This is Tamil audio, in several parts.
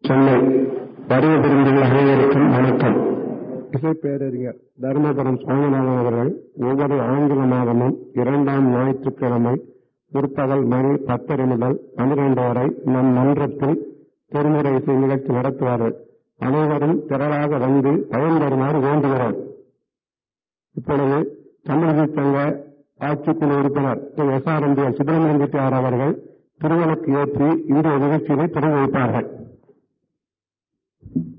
சென்னை வருக பெருந்தர்கள் அனைவருக்கும் வணக்கம். இசைப்பேரறிஞர் தர்மபுரம் சுவாமிநாதன் அவர்கள் ஒவ்வொரு ஆங்கில மாதமும் இரண்டாம் ஞாயிற்றுக்கிழமை பிற்பகல் மணி பத்தரை முதல் பன்னிரண்டு வரை நம் மன்றத்தில் திருமுறை இசை நிகழ்ச்சி நடத்துவார்கள். அனைவரும் திரளாக வந்து பயன்பெறுமாறு வேண்டுகிறோம். இப்பொழுது தமிழக சங்க ஆட்சிக்குழு உறுப்பினர் திரு எஸ். ஆர். எம். சுப்பிரமணியம் அவர்கள் திருவனுக்கு ஏற்றி இந்த நிகழ்ச்சியினை தொடங்கி வைப்பார்கள். Thank you.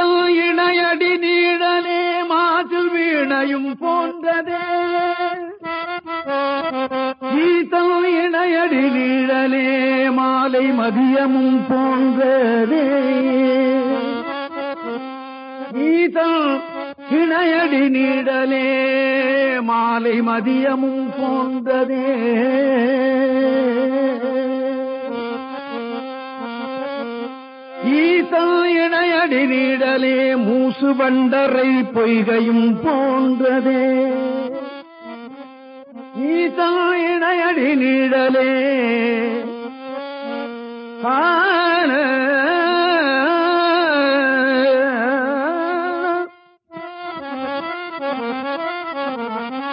ஈசல் இணையடி நீடலே மாற்றில் வீணையும் போன்றதே. கீதம் இணையடி நீடலே மாலை மதியமும் போன்றதே. கீதம் இணையடி நீடலே மாலை மதியமும் போன்றதே. ஈசல் இணையடி நீடலே மூசு வண்டரை பொய்கையும் போன்றதே. ஈசல் இணையடி நீடலே. ஆன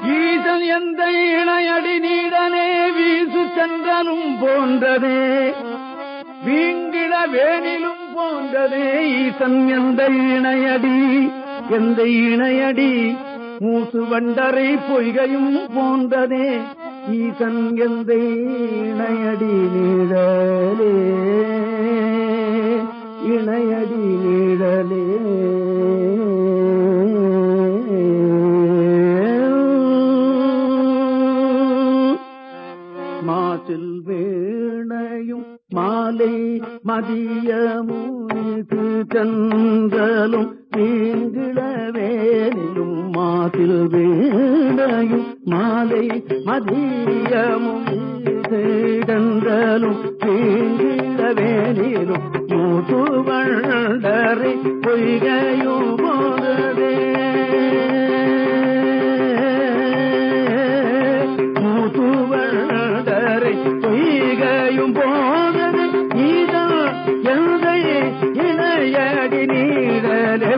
ஈசன் எந்த இணையடி நீடனே வீசு சந்திரனும் போன்றதே. வீங்கிட வேணிலும் போன்றதே ஈசன் எந்த இணையடி? எந்த இணையடி? மூசு வண்டரை பொய்கையும் போன்றதே. ஈசன் எந்த இணையடி நீழலே? இணையடி நீழலே? மாசில் வேணையும் மாலை மதியமும் மதியமுனிது சென்றலும் வீங்கிழவேனிலும் மாசில் வேணையும் மாலை மதியமும் சென்றலும் வீங்கிழவேனிலும் மூசு வண்டரை பொய்கையும் போததே மூத்துவண்டரை பொய்கையும் போ நீடலே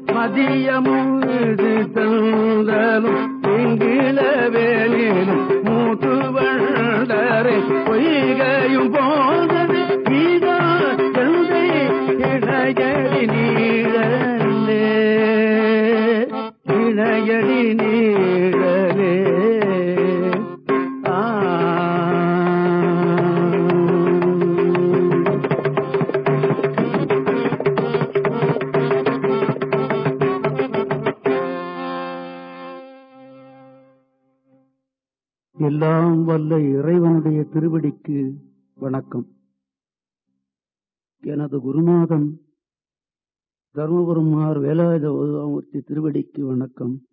மதியமும் தந்தலும் எங்கில வேலிலும் மூட்டு வண்டரை பொய்கையும் போதது. கீதா எந்தை இணையடி நீழலே இணையடி நீழலே. எல்லாம் வல்ல இறைவனுடைய திருவடிக்கு வணக்கம். எனது குருநாதன் தர்மபுரம் ஆர் வேலாயுத உதவமூர்த்தி திருவடிக்கு வணக்கம்.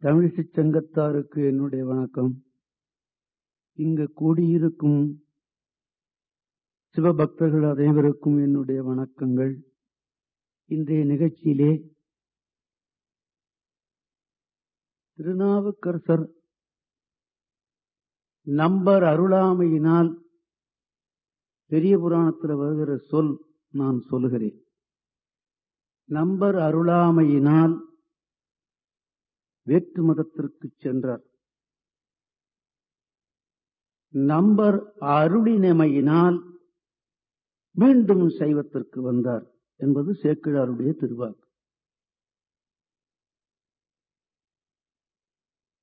தமிழிசை சங்கத்தாருக்கு என்னுடைய வணக்கம். இங்கு கூடியிருக்கும் சிவபக்தர்கள் அனைவருக்கும் என்னுடைய வணக்கங்கள். இன்றைய நிகழ்ச்சியிலே திருநாவுக்கரசர் நம்பர் அருளாமையினால் பெரிய புராணத்தில் வருகிற சொல் நான் சொல்லுகிறேன். நம்பர் அருளாமையினால் வேற்று மதத்திற்கு சென்றார். நம்பர் அருளினமையினால் மீண்டும் சைவத்திற்கு வந்தார் என்பது சேக்கிழாருடைய திருவாக்கு.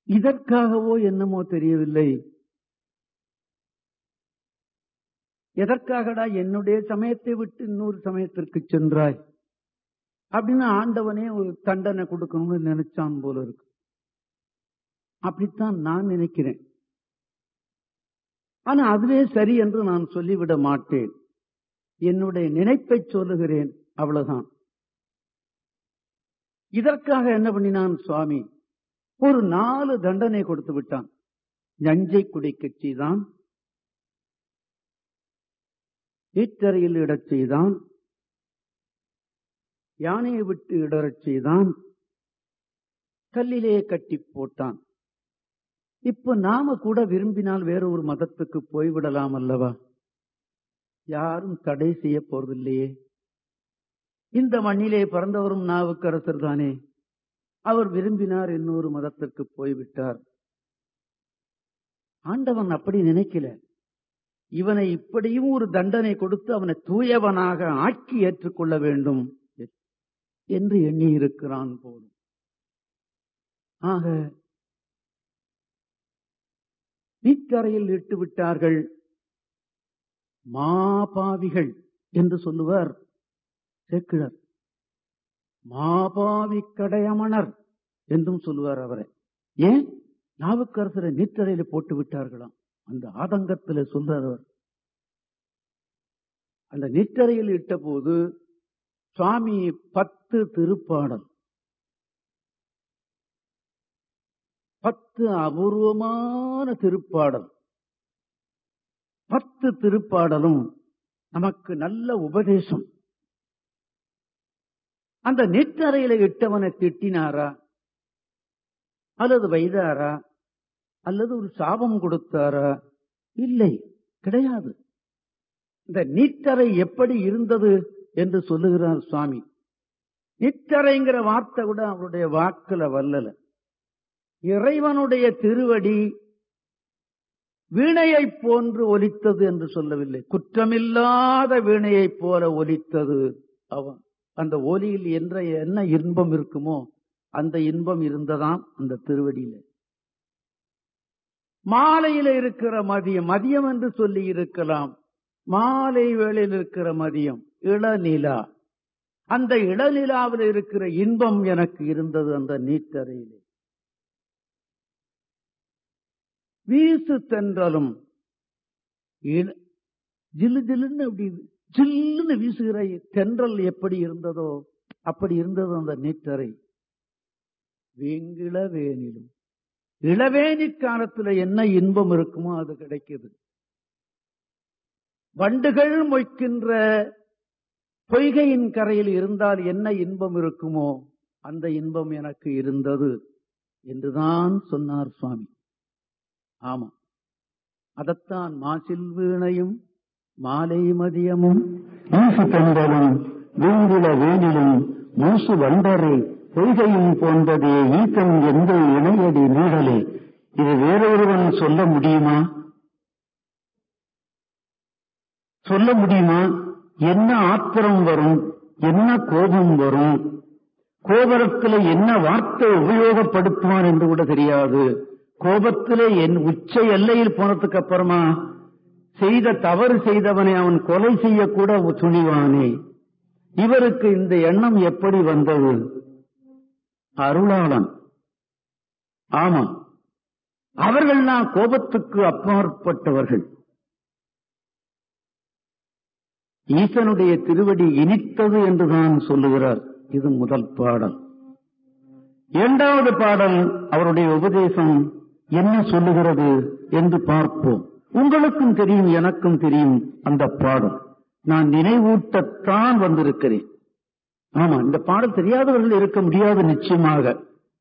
இதற்காகவோ என்னமோ தெரியவில்லை. எதற்காகடா என்னுடைய சமயத்தை விட்டு இன்னொரு சமயத்திற்கு சென்றாய்? அப்படின்னு ஆண்டவனே ஒரு தண்டனை கொடுக்கணும்னு நினைச்சான் போல இருக்கு. அப்படித்தான் நான் நினைக்கிறேன். ஆனா அதுவே சரி என்று நான் சொல்லிவிட மாட்டேன். என்னுடைய நினைப்பை சொல்லுகிறேன் அவ்வளவுதான். இதற்காக என்ன பண்ணினான் சுவாமி? ஒரு நாலு தண்டனை கொடுத்து விட்டான். நஞ்சை குடிக்கச் செய்தான் ஈட்டறையில் இடச் செய்தான். யானையை விட்டு இடறச் செய்தான். கல்லிலே கட்டி போட்டான். இப்ப நாம கூட விரும்பினால் வேற ஒரு மதத்துக்கு போய்விடலாம் அல்லவா? யாரும் தடை செய்ய போறதில்லையே. இந்த மண்ணிலே பிறந்தவரும் நாவுக்கரசர் தானே. அவர் விரும்பினார் இன்னொரு மதத்திற்கு போய்விட்டார். ஆண்டவன் அப்படி நினைக்கல. இவனை இப்படியும் ஒரு தண்டனை கொடுத்து அவனை தூயவனாக ஆக்கி ஏற்றுக்கொள்ள வேண்டும் என்று எண்ணி இருக்கிறான் போலும். ஆக நீக்கரையில் இட்டு விட்டார்கள் மாபாவிகள் என்று சொல்லுவார் சேக்கிழர். மாபாவி கடையமணர் என்றும் சொல்லுவார் அவரை. ஏன்? நாவுக்கரசரை நீற்றறையில போட்டு விட்டார்களாம் அந்த ஆதங்கத்தில் சொல்றார் அவர் அந்த நிற்றறையில் இட்ட போது சுவாமி பத்து திருப்பாடல். பத்து அபூர்வமான திருப்பாடல். பத்து திருப்பாடலும் நமக்கு நல்ல உபதேசம். அந்த நெற்றறையில இட்டவனை திட்டினாரா? அல்லது வைதாரா? அல்லது ஒரு சாபம் கொடுத்தாரா? இல்லை கிடையாது. இந்த நீட்டறை எப்படி இருந்தது என்று சொல்லுகிறார் சுவாமி. நிற்றறைங்கிற வார்த்தை கூட அவருடைய வாக்குல வல்லல இறைவனுடைய திருவடி வீணையை போன்று ஒலித்தது என்று சொல்லவில்லை. குற்றமில்லாத வீணையை போல ஒலித்தது அவன். அந்த ஒலியில் என்ற என்ன இன்பம் இருக்குமோ அந்த இன்பம் இருந்ததாம் அந்த திருவடியில. மாலையில இருக்கிற மதியம் மதியம் என்று சொல்லி இருக்கலாம். மாலை வேளையில் இருக்கிற மதியம் இளநிலா. அந்த இளநிலாவில் இருக்கிற இன்பம் எனக்கு இருந்தது அந்த நீட்டறையிலே வீசு தென்றலும். ஜில்லு ஜில்லுன்னு அப்படி ஜில்லுன்னு வீசுகிற தென்றல் எப்படி இருந்ததோ அப்படி இருந்தது அந்த நீட்டறை வீங்கிளவேனிலும் இளவேனி காலத்துல என்ன இன்பம் இருக்குமோ அது கிடைக்குது. வண்டுகள் மொய்க்கின்ற பொய்கையின் கரையில் இருந்தால் என்ன இன்பம் இருக்குமோ அந்த இன்பம் எனக்கு இருந்தது என்றுதான் சொன்னார் சுவாமி. ஆமா. அதத்தான் மாசில் வீணையும் மாலை மதியமும் வீசு பெண்களும் வீங்குல வேணிலும் மூசு வண்டரை பொய்கையும் போன்றதே ஈத்தன் எந்த இணையடி நீடலே. இது வேறொருவன் சொல்ல முடியுமா? சொல்ல முடியுமா? என்ன ஆத்திரம் வரும்? என்ன கோபம் வரும்? கோபரத்துல என்ன வார்த்தை உபயோகப்படுத்துவான் என்று கூட தெரியாது. கோபத்திலே என் உச்ச எல்லையில் போனதுக்கு அப்புறமா செய்த தவறு செய்தவனை அவன் கொலை செய்யக்கூட துணிவானே. இவருக்கு இந்த எண்ணம் எப்படி வந்தது? அருளாளன். ஆமா அவர்கள்லாம் கோபத்துக்கு அப்பாற்பட்டவர்கள். ஈசனுடைய திருவடி இனித்தது என்றுதான் சொல்லுகிறார். இது முதல் பாடல். இரண்டாவது பாடல் அவருடைய உபதேசம் என்ன சொல்லுகிறது என்று பார்ப்போம். உங்களுக்கும் தெரியும் எனக்கும் தெரியும் அந்த பாடல். நான் நினைவூட்டத்தான் வந்திருக்கிறேன். ஆமா இந்த பாடல் தெரியாதவர்கள் இருக்க முடியாது நிச்சயமாக.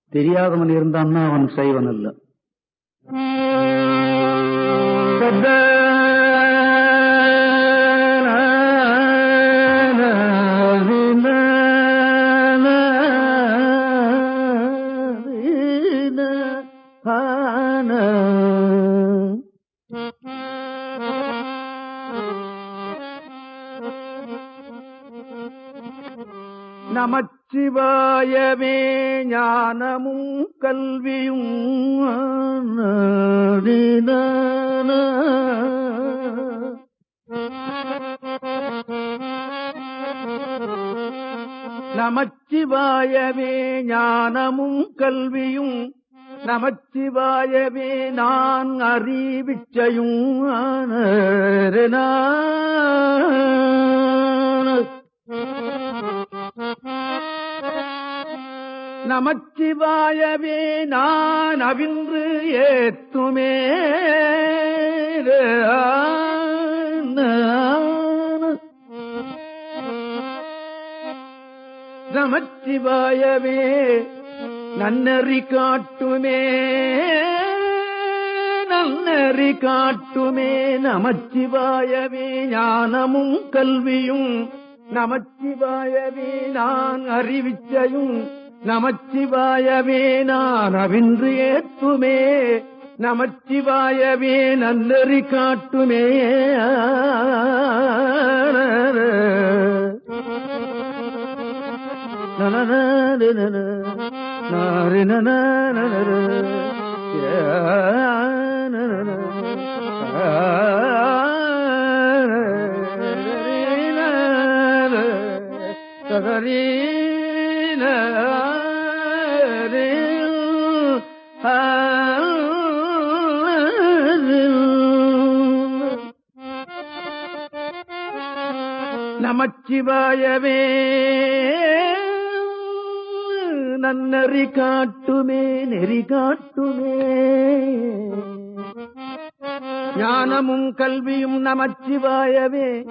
தெரியாதவன் இருந்தான்னா அவன் செய்வன் அல்ல. நமச்சிவாயமே ஞானமும் கல்வியும் நமச்சிவாயமே ஞானமும் கல்வியும் நமச்சிவாயவே நான் அறிவிச்சையும் நமச்சிவாயவே நான் அவின்று ஏத்துமே நமச்சிவாயவே நன்னறி காட்டுமே நன்னறி காட்டுமே நமச்சிவாயவே ஞானமும் கல்வியும் நமச்சிவாயவே நான் அறிவிச்சையும் நமச்சிவாயவே நான் அவின்று ஏத்துமே நமச்சிவாயவே நன்னறி காட்டுமே நமச்சிவாயவே. நன்னறி காட்டுமே நெறி காட்டுமே. ஞானமும் கல்வியும் நமச்சிவாயவே.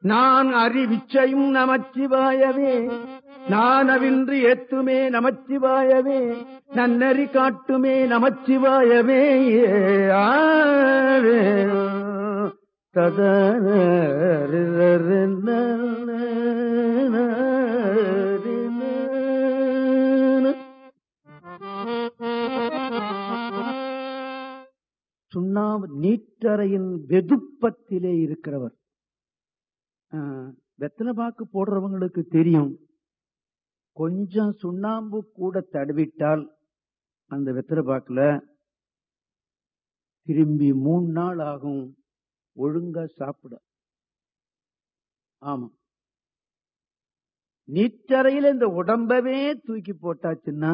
நான் அறிவிச்சையும் நமச்சிவாயவே. நானவின்றி ஏத்துமே நமச்சிவாயவே. நன்னறி காட்டுமே நமச்சிவாயவே. ஆவே சுண்ணாம்பு நீற்றறையின் வெதுப்பத்திலே இருக்கிறவர். வெத்தலை பாக்கு போடுறவங்களுக்கு தெரியும். கொஞ்சம் சுண்ணாம்பு கூட தடவிட்டால் அந்த வெத்தலை பாக்குல திரும்பி மூணு நாள் ஆகும். ஒழுங்கா சாப்பிட. ஆமா. நீச்சறையில் இந்த உடம்பவே தூக்கி போட்டாச்சுன்னா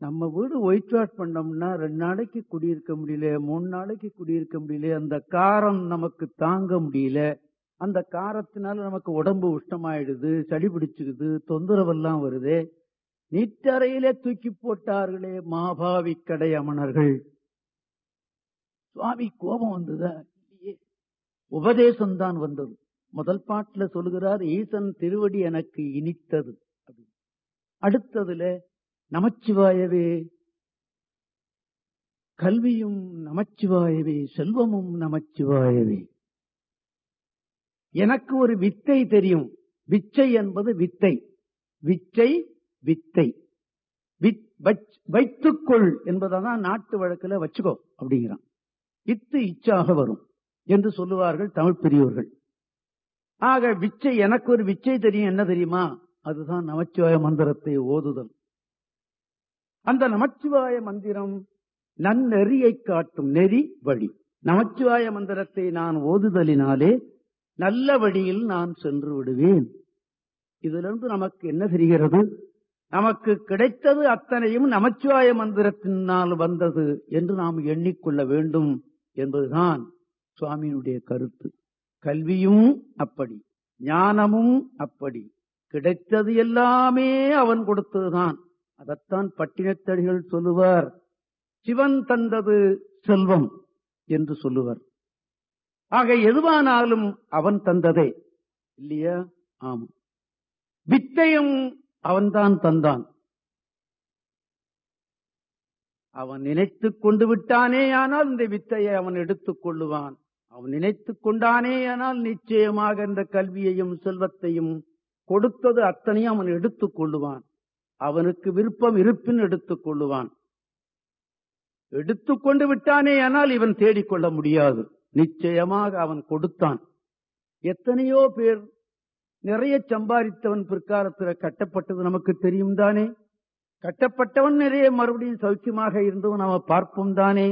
நம்ம வீடு ஒயிட் வாஷ் பண்ணோம்னா ரெண்டு நாளைக்கு குடியிருக்க முடியல மூணு நாளைக்கு குடியிருக்க முடியல அந்த காரம் நமக்கு தாங்க முடியல அந்த காரத்தினால நமக்கு உடம்பு உஷ்டமாயிடுது சளி பிடிச்சுக்குது தொந்தரவெல்லாம் வருது நீச்சறையிலே தூக்கி போட்டார்களே மாபாவி கடை அமணர்கள் சுவாமி கோபம் வந்ததா? உபதேசம் தான் வந்தது. முதல் பாட்டுல சொல்லுகிறார் ஈசன் திருவடி எனக்கு இனித்தது. அடுத்ததுல நமச்சிவாயவே கல்வியும் நமச்சிவாயவே செல்வமும் நமச்சிவாயவே. எனக்கு ஒரு வித்தை தெரியும். விச்சை என்பது வித்தை. விச்சை வித்தை. வித்- வைத்துக்கொள் என்பதான் நாட்டு வழக்குல வச்சுக்கோ அப்படிங்கிறான். இத்து இச்சாக வரும். என்று சொல்லுவார்கள் தமிழ் பெரியோர்கள். ஆக விச்சை எனக்கு ஒரு விச்சை தெரியும். என்ன தெரியுமா? அதுதான் நமச்சிவாய மந்திரத்தை ஓதுதல். அந்த நமச்சிவாய மந்திரம் நன்னெறியை காட்டும் நெறி வழி. நமச்சிவாய மந்திரத்தை நான் ஓதுதலினாலே நல்ல வழியில் நான் சென்று விடுவேன். இதிலிருந்து நமக்கு என்ன தெரிகிறது? நமக்கு கிடைத்தது அத்தனையும் நமச்சிவாய மந்திரத்தினால் வந்தது என்று நாம் எண்ணிக்கொள்ள வேண்டும் என்பதுதான் சுவாமியினுடைய கருத்து. கல்வியும் அப்படி ஞானமும் அப்படி. கிடைத்தது எல்லாமே அவன் கொடுத்ததுதான். அதைத்தான் பட்டினத்தடிகள் சொல்லுவார். சிவன் தந்தது செல்வம் என்று சொல்லுவர். ஆக எதுவானாலும் அவன் தந்ததே. இல்லையா? ஆம். வித்தையும் அவன்தான் தந்தான். அவன் நினைத்துக் கொண்டு விட்டானே ஆனால் இந்த வித்தையை அவன் எடுத்துக் கொள்ளுவான். அவன் நினைத்துக் கொண்டானே ஆனால் நிச்சயமாக இந்த கல்வியையும் செல்வத்தையும் கொடுத்தது அத்தனையும் அவன் எடுத்துக் கொள்ளுவான். அவனுக்கு விருப்பம் இருப்பின் எடுத்துக் கொள்ளுவான். எடுத்துக்கொண்டு விட்டானே ஆனால் இவன் தேடிக்கொள்ள முடியாது. நிச்சயமாக அவன் கொடுத்தான். எத்தனையோ பேர் நிறைய சம்பாதித்தவன் பிற்காலத்தில் கட்டப்பட்டது நமக்கு தெரியும் தானே? கட்டப்பட்டவன் நிறைய மறுபடியும் சௌக்கியமாக இருந்தவன் நாம பார்ப்போம் தானே?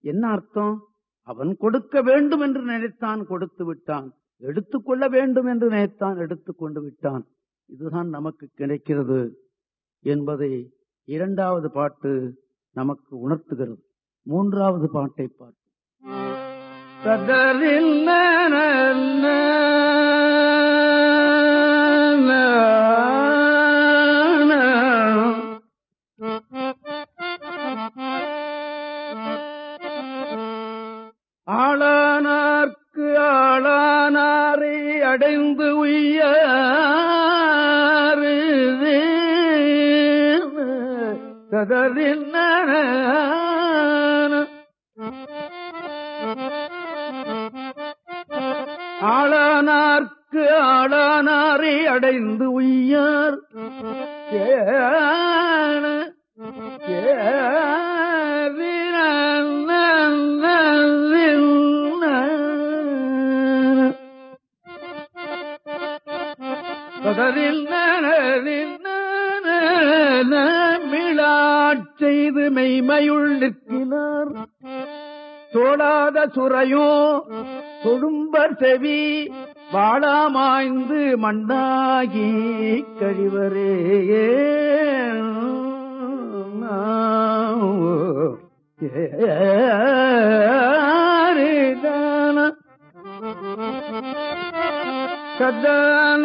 என்ன அர்த்தம்? அவன் கொடுக்க வேண்டும் என்று நினைத்தான் கொடுத்து விட்டான். எடுத்துக்கொள்ள வேண்டும் என்று நினைத்தான் எடுத்துக்கொண்டு விட்டான். இதுதான் நமக்கு கிடைக்கிறது என்பதை இரண்டாவது பாட்டு நமக்கு உணர்த்துகிறது. மூன்றாவது பாட்டை பார்ப்போம். அடைந்து உய்ய கதறின ஆளானார்க்கு ஆளானாரை அடைந்து உய்யார் நனதில் நனதில் செய்து மெய்மையுள் நிற்கினார். தோடாத சுரையோ தொடும்பர் செவி வாழாமாய்ந்து மண்ணாகி கழிவரே. ஏ கதான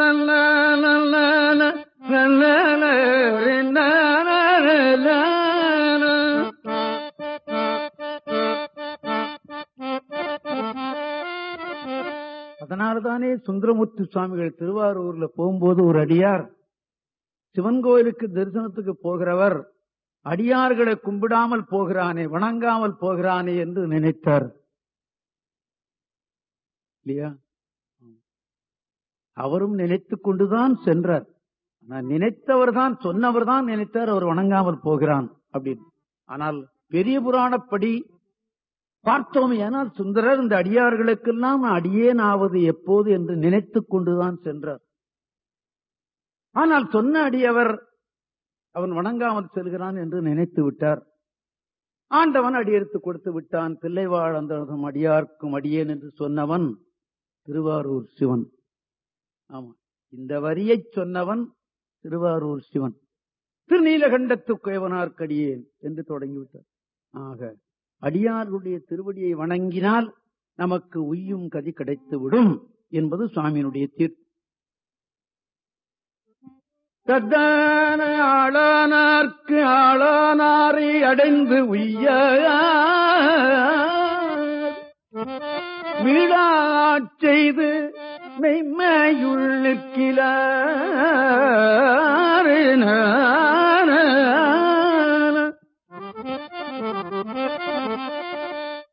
அதனால்தானே சுந்தரமூர்த்தி சுவாமிகள் திருவாரூர்ல போகும்போது ஒரு அடியார் சிவன் கோயிலுக்கு தரிசனத்துக்கு போகிறவர் அடியார்களை கும்பிடாமல் போகிறானே வணங்காமல் போகிறானே என்று நினைத்தார். இல்லையா? அவரும் நினைத்துக் கொண்டுதான் சென்றார். ஆனால் நினைத்தவர் தான் சொன்னவர் தான் நினைத்தார் அவர் வணங்காமல் போகிறான் அப்படின்னு. ஆனால் பெரிய புராணப்படி பார்த்தோம் ஏனால் சுந்தரர் இந்த அடியார்களுக்கெல்லாம் அடியேன் ஆவது எப்போது என்று நினைத்துக் கொண்டுதான் சென்றார். ஆனால் சொன்ன அடியவர் அவன் வணங்காமல் செல்கிறான் என்று நினைத்து விட்டார். ஆண்டவன் அடியெடுத்து கொடுத்து விட்டான். பிள்ளைவாழ் அந்த அடியார்க்கும் அடியேன் என்று சொன்னவன் திருவாரூர் சிவன். ஆமா. இந்த வரியை சொன்னவன் திருவாரூர் சிவன். திருநீலகண்டத்து குயவனார்க்கடியேன் என்று தொடங்கிவிட்டார். ஆக அடியார்களுடைய திருவடியை வணங்கினால் நமக்கு உய்யும் கதி கிடைத்து விடும் என்பது சுவாமியினுடைய தீர்ப்பு. தத்தான ஆளானார்க்கு ஆளானாரை அடைந்து உய்ய. வீடா செய்து மெய்மையுள் நிற்கிறார்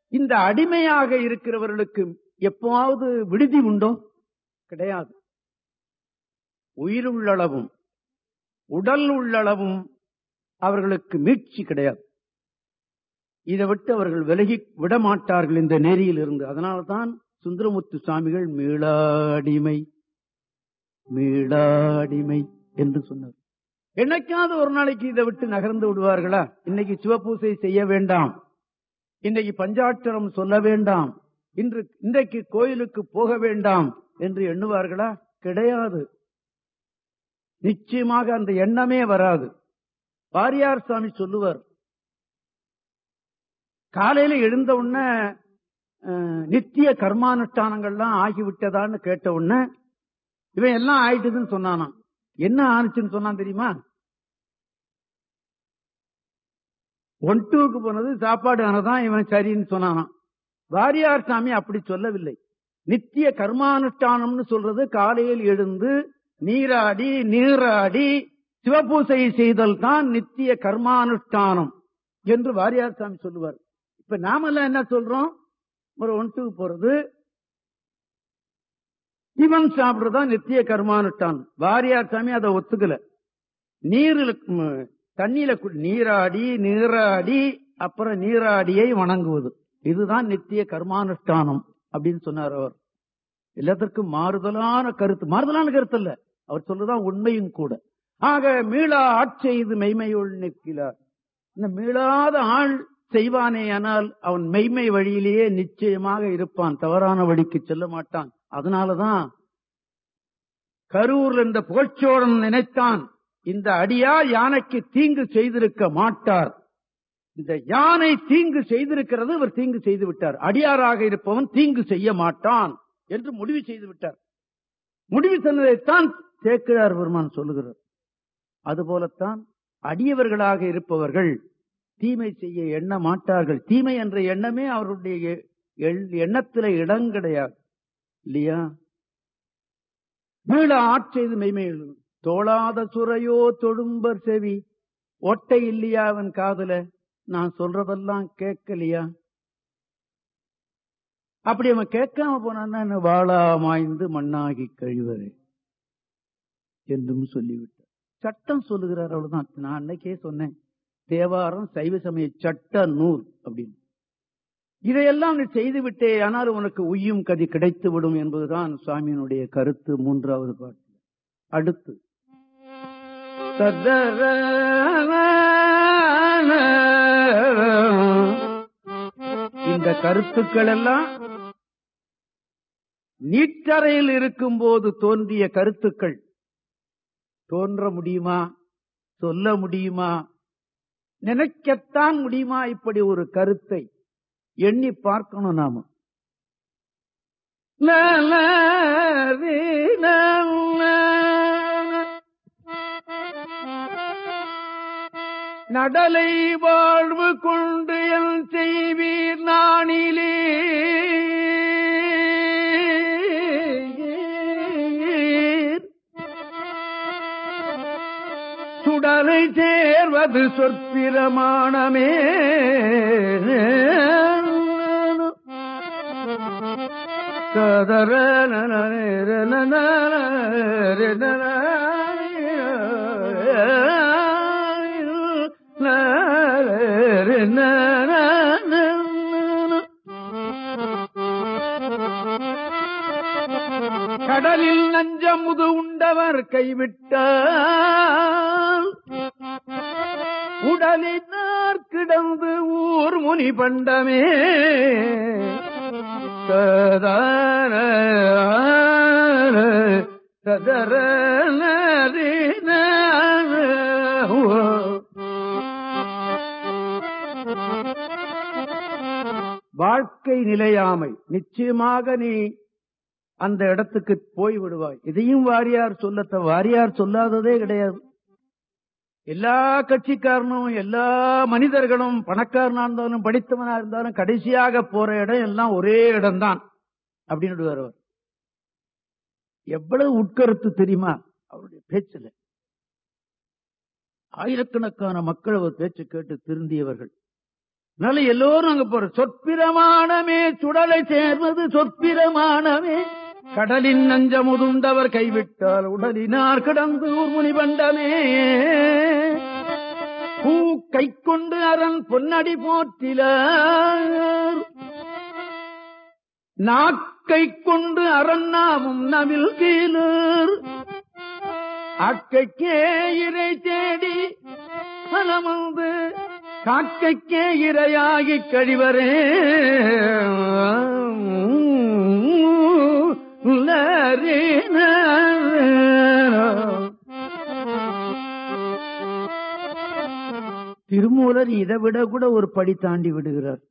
இந்த அடிமையாக இருக்கிறவர்களுக்கு எப்போவாவது விடுதி உண்டோ? கிடையாது. உயிர் உள்ளளவும் உடல் உள்ளளவும் அவர்களுக்கு மீட்சி கிடையாது. இதை விட்டு அவர்கள் விலகி விடமாட்டார்கள் இந்த நெறியில் இருந்து அதனால்தான் சுந்தரமுத்து சுவாமிகள் மீளாடிமை மீளாடிமை என்று சொன்னார். என்னைக்காவது ஒரு நாளைக்கு இதை விட்டு நகர்ந்து விடுவார்களா? இன்னைக்கு சிவபூசை செய்ய வேண்டாம். இன்னைக்கு பஞ்சாட்சரம் சொல்ல வேண்டாம். இன்று இன்றைக்கு கோயிலுக்கு போக வேண்டாம் என்று எண்ணுவார்களா? கிடையாது. நிச்சயமாக அந்த எண்ணமே வராது. வாரியார் சுவாமி சொல்லுவார் காலையில எழுந்த உடனே நித்திய கர்மானுஷ்டானங்கள்லாம் ஆகிவிட்டதான்னு கேட்ட உடனே இவன் எல்லாம் ஆயிட்டுதுன்னு சொன்னானா என்ன ஆனிச்சுன்னு சொன்னான் தெரியுமா? ஒன் டூக்கு போனது சாப்பாடு ஆனதான் இவன் சரின்னு சொன்னானா வாரியார் சாமி அப்படி சொல்லவில்லை. நித்திய கர்மானுஷ்டானம்னு சொல்றது காலையில் எழுந்து நீராடி நீராடி சிவபூசை செய்தல் தான் நித்திய கர்மானுஷ்டானம் என்று வாரியார் சாமி சொல்லுவார். இப்ப நாமெல்லாம் என்ன சொல்றோம்? ஒரு ஒன் டூ போறது. இவன் சாப்பிடுறதா நித்திய கர்மானுட்டான் வாரியார் சாமி அதை ஒத்துக்கல. நீரில் தண்ணியில நீராடி நீராடி அப்புறம் நீராடியை வணங்குவது. இதுதான் நித்திய கர்மானுஷ்டானம் அப்படின்னு சொன்னார் அவர். எல்லாத்திற்கும் மாறுதலான கருத்து. மாறுதலான கருத்து இல்ல. அவர் சொல்றதுதான் உண்மையும் கூட. ஆக மீளா ஆட்செய்து மெய்மையுள் நிற்கிறார். இந்த மீளாத ஆள் செய்வானேயானால் அவன் மெய்மை வழியிலேயே நிச்சயமாக இருப்பான். தவறான வழிக்கு செல்ல மாட்டான். அதனாலதான் கரூர் என்ற புகழ்ச்சோழன் நினைத்தான் இந்த அடியார் யானைக்கு தீங்கு செய்திருக்க மாட்டார். இந்த யானை தீங்கு செய்திருக்கிறது இவர் தீங்கு செய்து விட்டார். அடியாராக இருப்பவன் தீங்கு செய்ய மாட்டான் என்று முடிவு செய்து விட்டார். முடிவு சொன்னதைத்தான் சேக்கிழார் பெருமான் சொல்லுகிறார். அதுபோலத்தான் அடியவர்களாக இருப்பவர்கள் தீமை செய்ய எண்ண மாட்டார்கள். தீமை என்ற எண்ணமே அவருடைய எ- எண்ணத்தில இடம் கிடையாது. இல்லையா? மீள ஆட்செய்து மெய்மையில் தோளாத சுரையோ தொழும்பர் செவி. ஒட்டை இல்லையா அவன் காதுல? நான் சொல்றதெல்லாம் கேட்கலையா? அப்படி அவன் கேட்காம போனான்னா என்ன? மாய்ந்து மண்ணாகி கழிவரே என்றும் சொல்லிவிட்டார். சட்டம் சொல்லுகிறார் அவ்வளவுதான். நான் அன்னைக்கே சொன்னேன். தேவாரம் சைவ சமய சட்ட நூல் அப்படின்னு. இதையெல்லாம் நீ செய்துவிட்டே ஆனால் உனக்கு உய்யும் கதி கிடைத்து விடும் என்பதுதான் சுவாமியினுடைய கருத்து மூன்றாவது பாட்டு. அடுத்து. இந்த கருத்துக்கள் எல்லாம் நீட்டறையில் இருக்கும்போது தோன்றிய கருத்துக்கள். தோன்ற முடியுமா? சொல்ல முடியுமா? நினைக்கத்தான் முடியுமா இப்படி ஒரு கருத்தை? எண்ணி பார்க்கணும் நாம. நடலை வாழ்வு கொண்டு என் செய்வீர் நாணிலே சுடலை சேர்வது சொற்பிரமாணமே சதர கடலில் நஞ்சமுது உண்டவர் கைவிட்டார் உடலினார் கிடந்து ஊர் முனி பண்டமே. சதான சதர வாழ்க்கை நிலையாமை. நிச்சயமாக நீ அந்த இடத்துக்கு போய் விடுவாய் இதையும் வாரியார் சொல்லத்த வாரியார் சொல்லாததே கிடையாது. எல்லா கட்சிக்காரனும் எல்லா மனிதர்களும் பணக்காரனா இருந்தாலும் படித்தவனா இருந்தாலும் கடைசியாக போற இடம் எல்லாம் ஒரே இடம்தான் அப்படின்னு அவர். எவ்வளவு உட்கருத்து தெரியுமா? அவருடைய பேச்சுல. ஆயிரக்கணக்கான மக்கள் அவர் பேச்சு கேட்டு திருந்தியவர்கள். அதனால எல்லோரும் அங்க போற சொற்பிரமாணமே சுடலை சேர்வது சொற்பிரமாணமே. கடலின் நஞ்சமுதுண்டவர் கைவிட்டால் உடலினார் கிடந்து ஊர்முனி பண்டமே பூ கை கொண்டு அரண் பொன்னடி போற்றில நாக்கை கொண்டு அரண்ணாமும் நவில் கீழர். அக்கைக்கே இறை தேடி பலமந்து காக்கைக்கே இரையாகி கழிவரே. திருமூலர் இதை விட கூட ஒரு படி தாண்டி விடுகிறார்.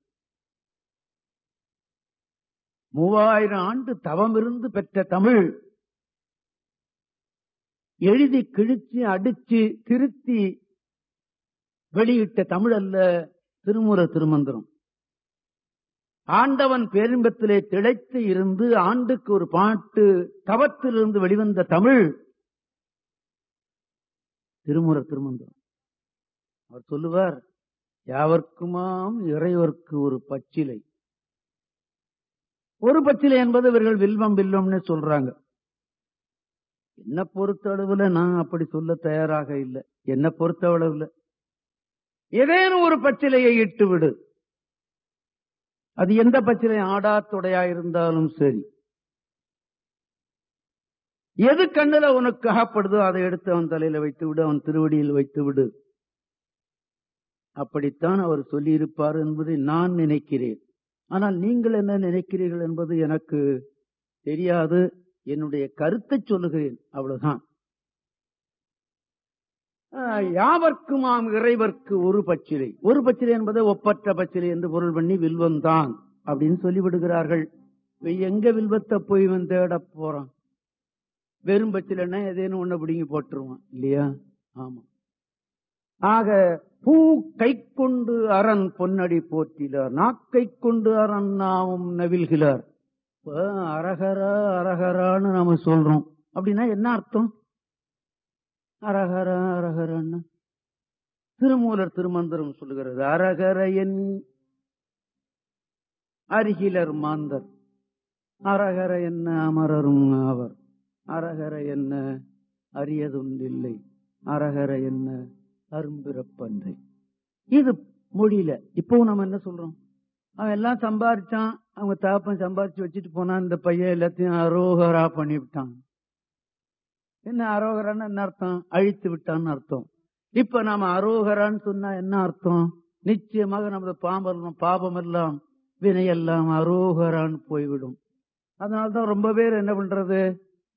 மூவாயிரம் ஆண்டு தவம் இருந்து பெற்ற தமிழ் எழுதி கிழிச்சு அடிச்சு திருத்தி வெளியிட்ட தமிழ் அல்ல திருமூல திருமந்திரம். ஆண்டவன் பேரின்பத்திலே திளைத்து இருந்து ஆண்டுக்கு ஒரு பாட்டு தவத்திலிருந்து வெளிவந்த தமிழ் திருமுற திருமந்திரம். அவர் சொல்லுவார் யாவர்க்குமாம் இறைவர்க்கு ஒரு பச்சிலை. ஒரு பச்சிலை என்பது இவர்கள் வில்வம் வில்வம்னு சொல்றாங்க. என்ன பொறுத்த அளவுல நான் அப்படி சொல்ல தயாராக இல்லை. என்ன பொறுத்த அளவுல ஏதேனும் ஒரு பச்சிலையை இட்டு விடு. அது எந்த பச்சிலை ஆடாத்துடையா இருந்தாலும் சரி. எது கண்ணுல உனக்கு அகப்படுதோ அதை எடுத்து அவன் தலையில வைத்து விடு அவன் திருவடியில் வைத்து விடு. அப்படித்தான் அவர் சொல்லியிருப்பார் என்பதை நான் நினைக்கிறேன். ஆனால் நீங்கள் என்ன நினைக்கிறீர்கள் என்பது எனக்கு தெரியாது. என்னுடைய கருத்தை சொல்லுகிறேன். அவ்வளவுதான். யாவர்க்குமாம் இறைவர்க்கு ஒரு பச்சிலை. ஒரு பச்சிலை என்பதை ஒப்பற்ற பச்சிலை என்று பொருள் பண்ணி வில்வம் தான் அப்படின்னு சொல்லிவிடுகிறார்கள். எங்க வில்வத்தை போய் இவன் தேட போறான்? வெறும் பச்சிலைன்னா ஏதேனும் ஒண்ணு பிடிங்கி போட்டுருவான் இல்லையா? ஆமா. ஆக பூ கை கொண்டு அரண் பொன்னடி போற்றிலார். நாக்கை கொண்டு அரண் நாமும் நவில்கிறார் அரகரா அரகரான்னு நாம சொல்றோம். அப்படின்னா என்ன அர்த்தம்? அரகர அரகரன்னு திருமூலர் திருமந்திரம் சொல்லுகிறது. அரகர என் அருகிலர் மாந்தர். அரகர என்ன அமரரும் அவர். அரகர என்ன அரியதுண்டில்லை. அரகர என்ன அரும்பிறப்பன்றை. இது மொழியில. இப்போ நம்ம என்ன சொல்றோம்? அவன் எல்லாம் சம்பாரிச்சான். அவங்க தாப்பன் சம்பாரிச்சு வச்சுட்டு போனா இந்த பையன் எல்லாத்தையும் அரோகரா பண்ணிவிட்டான். என்ன அரோகரான்னு என்ன அர்த்தம்? அழித்து விட்டான்னு அர்த்தம். இப்ப நாம அரோகரான்னு சொன்னா என்ன அர்த்தம்? நிச்சயமாக நமது பாம்பரம் பாபம் எல்லாம் வினையெல்லாம் அரோகரான்னு போய்விடும். அதனால்தான் ரொம்ப பேர் என்ன பண்றது?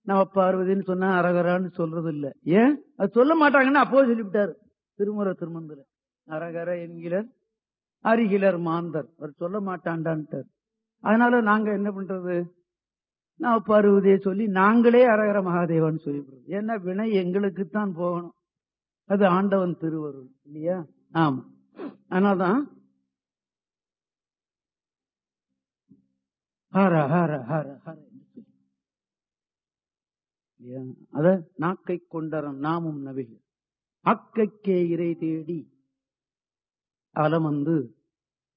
நம்ம பார்வதின்னு சொன்னா அரகரான்னு சொல்றது இல்ல ஏன்? அது சொல்ல மாட்டாங்கன்னு அப்போ சொல்லிவிட்டாரு. திருமுறை திருமந்திர அரகர என்கிறர் அருகிலர் மாந்தர். அவர் சொல்ல மாட்டான்டான்ட்டார் அதனால நாங்க என்ன பண்றது? நான் பருவதே சொல்லி நாங்களே அரகர மகாதேவன் சொல்லிவிடுறது. ஏன்னா வினை எங்களுக்குத்தான் போகணும். அது ஆண்டவன் திருவருள் இல்லையா? ஆமா. அதனால்தான் ஹர ஹர ஹர ஹர அத நாக்கை கொண்டரம் நாமும் நபிகள். அக்கைக்கே இறை தேடி அலமந்து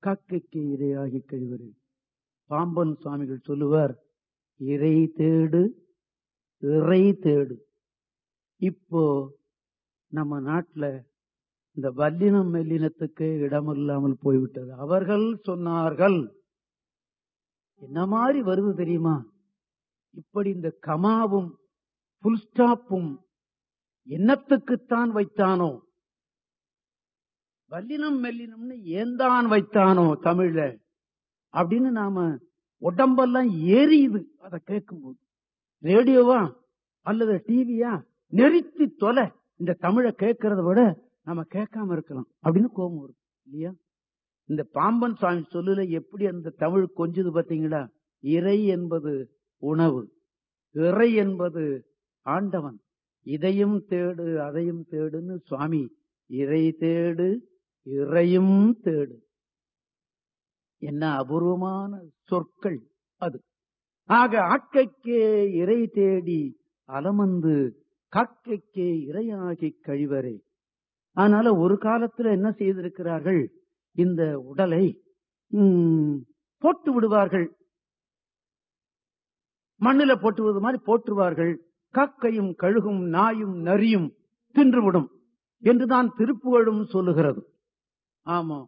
காக்கைக்கே இரையாகி கழிவரு. பாம்பன் சுவாமிகள் சொல்லுவார் இறை தேடு இறை தேடு. இப்போ நம்ம நாட்டுல இந்த வல்லினம் மெல்லினத்துக்கு இடமில்லாமல் போய்விட்டது. அவர்கள் சொன்னார்கள் என்ன மாதிரி வருது தெரியுமா? இப்படி இந்த கமாவும் புல் ஸ்டாப்பும் என்னத்துக்குத்தான் வைத்தானோ? வல்லினம் மெல்லினம்னு ஏந்தான் வைத்தானோ தமிழ்ல? அப்படின்னு நாம உடம்பெல்லாம் எரியுது. அதை கேட்கும்போது ரேடியோவா அல்லது டிவியா நெறித்து தொலை. இந்த தமிழை கேட்கறத விட நம்ம கேட்காம இருக்கலாம் அப்படின்னு கோபம் வரும். இல்லையா? இந்த பாம்பன் சுவாமி சொல்லுல எப்படி அந்த தமிழ் கொஞ்சது பாத்தீங்களா இறை என்பது உணவு இறை என்பது ஆண்டவன். இதையும் தேடு அதையும் தேடுன்னு சுவாமி இறை தேடு இறையும் தேடு. என்ன அபூர்வமான சொற்கள் அது. ஆக ஆக்கைக்கே இறை தேடி அலமந்து காக்கைக்கே இரையாகி கழிவரே. அதனால ஒரு காலத்துல என்ன செய்திருக்கிறார்கள்? இந்த உடலை போட்டு விடுவார்கள். மண்ணில போட்டு விடுவது மாதிரி போற்றுவார்கள். காக்கையும் கழுகும் நாயும் நரியும் தின்றுவிடும் என்றுதான் திருப்புகழும் சொல்லுகிறது. ஆமா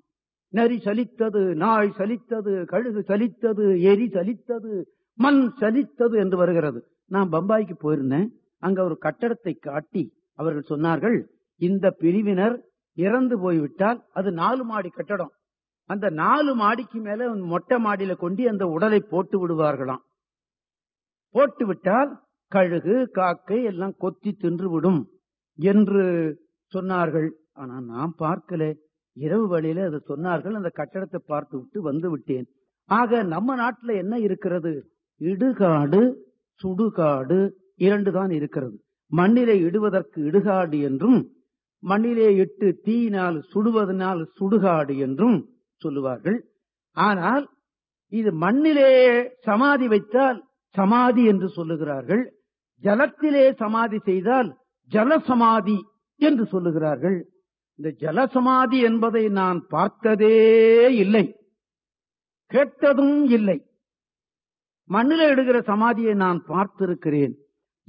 நரி சலித்தது நாய் சலித்தது கழுகு சலித்தது எரி சலித்தது மண் சலித்தது என்று வருகிறது. நான் பம்பாய்க்கு போயிருந்தேன். அங்க ஒரு கட்டடத்தை காட்டி அவர்கள் சொன்னார்கள் இந்த பிரிவினர் இறந்து போய்விட்டால் அது நாலு மாடி கட்டடம். அந்த நாலு மாடிக்கு மேல மொட்டை மாடியில கொண்டு அந்த உடலை போட்டு விடுவார்களாம். போட்டு விட்டால் கழுகு காக்கை எல்லாம் கொத்தி தின்று விடும் என்று சொன்னார்கள். ஆனா நான் பார்க்கல. இரவு வழியில அதை சொன்னார்கள் அந்த கட்டடத்தை பார்த்து விட்டு வந்து விட்டேன். ஆக நம்ம நாட்டுல என்ன இருக்கிறது? இடுகாடு சுடுகாடு இரண்டு தான் இருக்கிறது. மண்ணிலே இடுவதற்கு இடுகாடு என்றும் மண்ணிலே இட்டு தீயினால் சுடுவதனால் சுடுகாடு என்றும் சொல்லுவார்கள். ஆனால் இது மண்ணிலே சமாதி வைத்தால் சமாதி என்று சொல்லுகிறார்கள். ஜலத்திலே சமாதி செய்தால் ஜலசமாதி என்று சொல்லுகிறார்கள். இந்த ஜலசமாதி என்பதை நான் பார்த்ததே இல்லை. கேட்டதும் இல்லை. மண்ணில் எடுகிற சமாதியை நான் பார்த்திருக்கிறேன்.